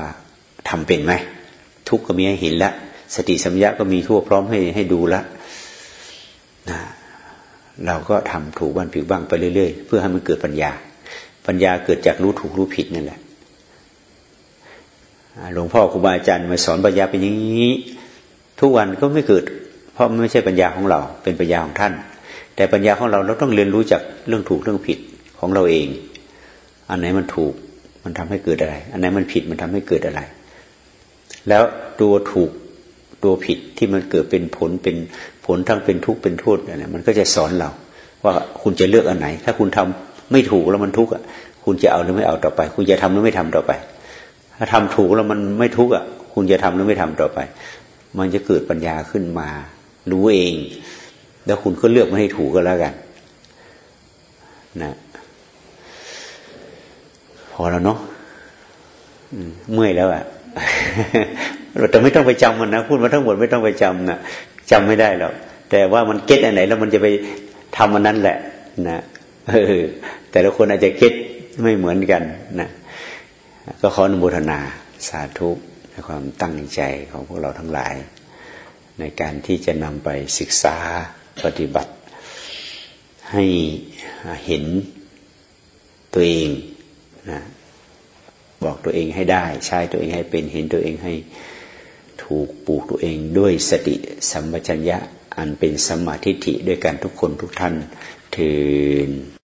ทำเป็นไหมทุกข์ก็มีให้เห็นแล้ว สติสัมยาก็มีทั่วพร้อมให้ให้ดูละนะเราก็ทำถูกบ้านผิวบ้างไปเรื่อยๆ เพื่อให้มันเกิดปัญญา ปัญญาเกิดจากรู้ถูกรู้ผิดนั่นแหละหลวงพ่อครูบาอาจารย์มาสอนปัญญาเป็นอย่างนี้ ทุกวันก็ไม่เกิด เพราะมันไม่ใช่ปัญญาของเรา เป็นปัญญาของท่าน แต่ปัญญาของเราเราต้องเรียนรู้จากเรื่องถูกเรื่องผิดของเราเอง อันไหนมันถูกมันทำให้เกิดอะไร อันไหนมันผิดมันทำให้เกิดอะไร แล้วตัวถูก ตัวผิดที่มันเกิดเป็นผลเป็นผลทั้งเป็นทุกข์เป็นโทษอะไรมันก็จะสอนเรา ว่าคุณจะเลือกอันไหน ถ้าคุณทำไม่ถูกแล้วมันทุกข์อะ คุณจะเอาหรือไม่เอาต่อไป คุณจะทำหรือไม่ทำต่อไป ถ้าทำถูกแล้วมันไม่ทุกข์อะ คุณจะทำหรือไม่ทำต่อไป มันจะเกิดปัญญาขึ้นมารู้เอง แล้วคุณก็เลือกมาให้ถูกก็แล้วกัน นะพอแล้วเนาะเมื่อยแล้วอะ แต่ไม่ต้องไปจำมันนะพูดมาทั้งหมดไม่ต้องไปจำนะจำไม่ได้หรอกแต่ว่ามันเก็ตอันไหน แล้วมันจะไปทำมันนั้นแหละ นะเออแต่ละคนอาจจะคิดไม่เหมือนกันนะก็ขออนุโมทนาสาธุในความตั้งใจของพวกเราทั้งหลาย ในการที่จะนำไปศึกษาปฏิบัติ ให้เห็นตัวเองนะ บอกตัวเองให้ได้ ใช้ตัวเองให้เป็นเห็นตัวเองให้ถูกปลูกตัวเองด้วยสติสัมปชัญญะอันเป็นสมาธิิด้วยกันทุกคนทุกท่านถือ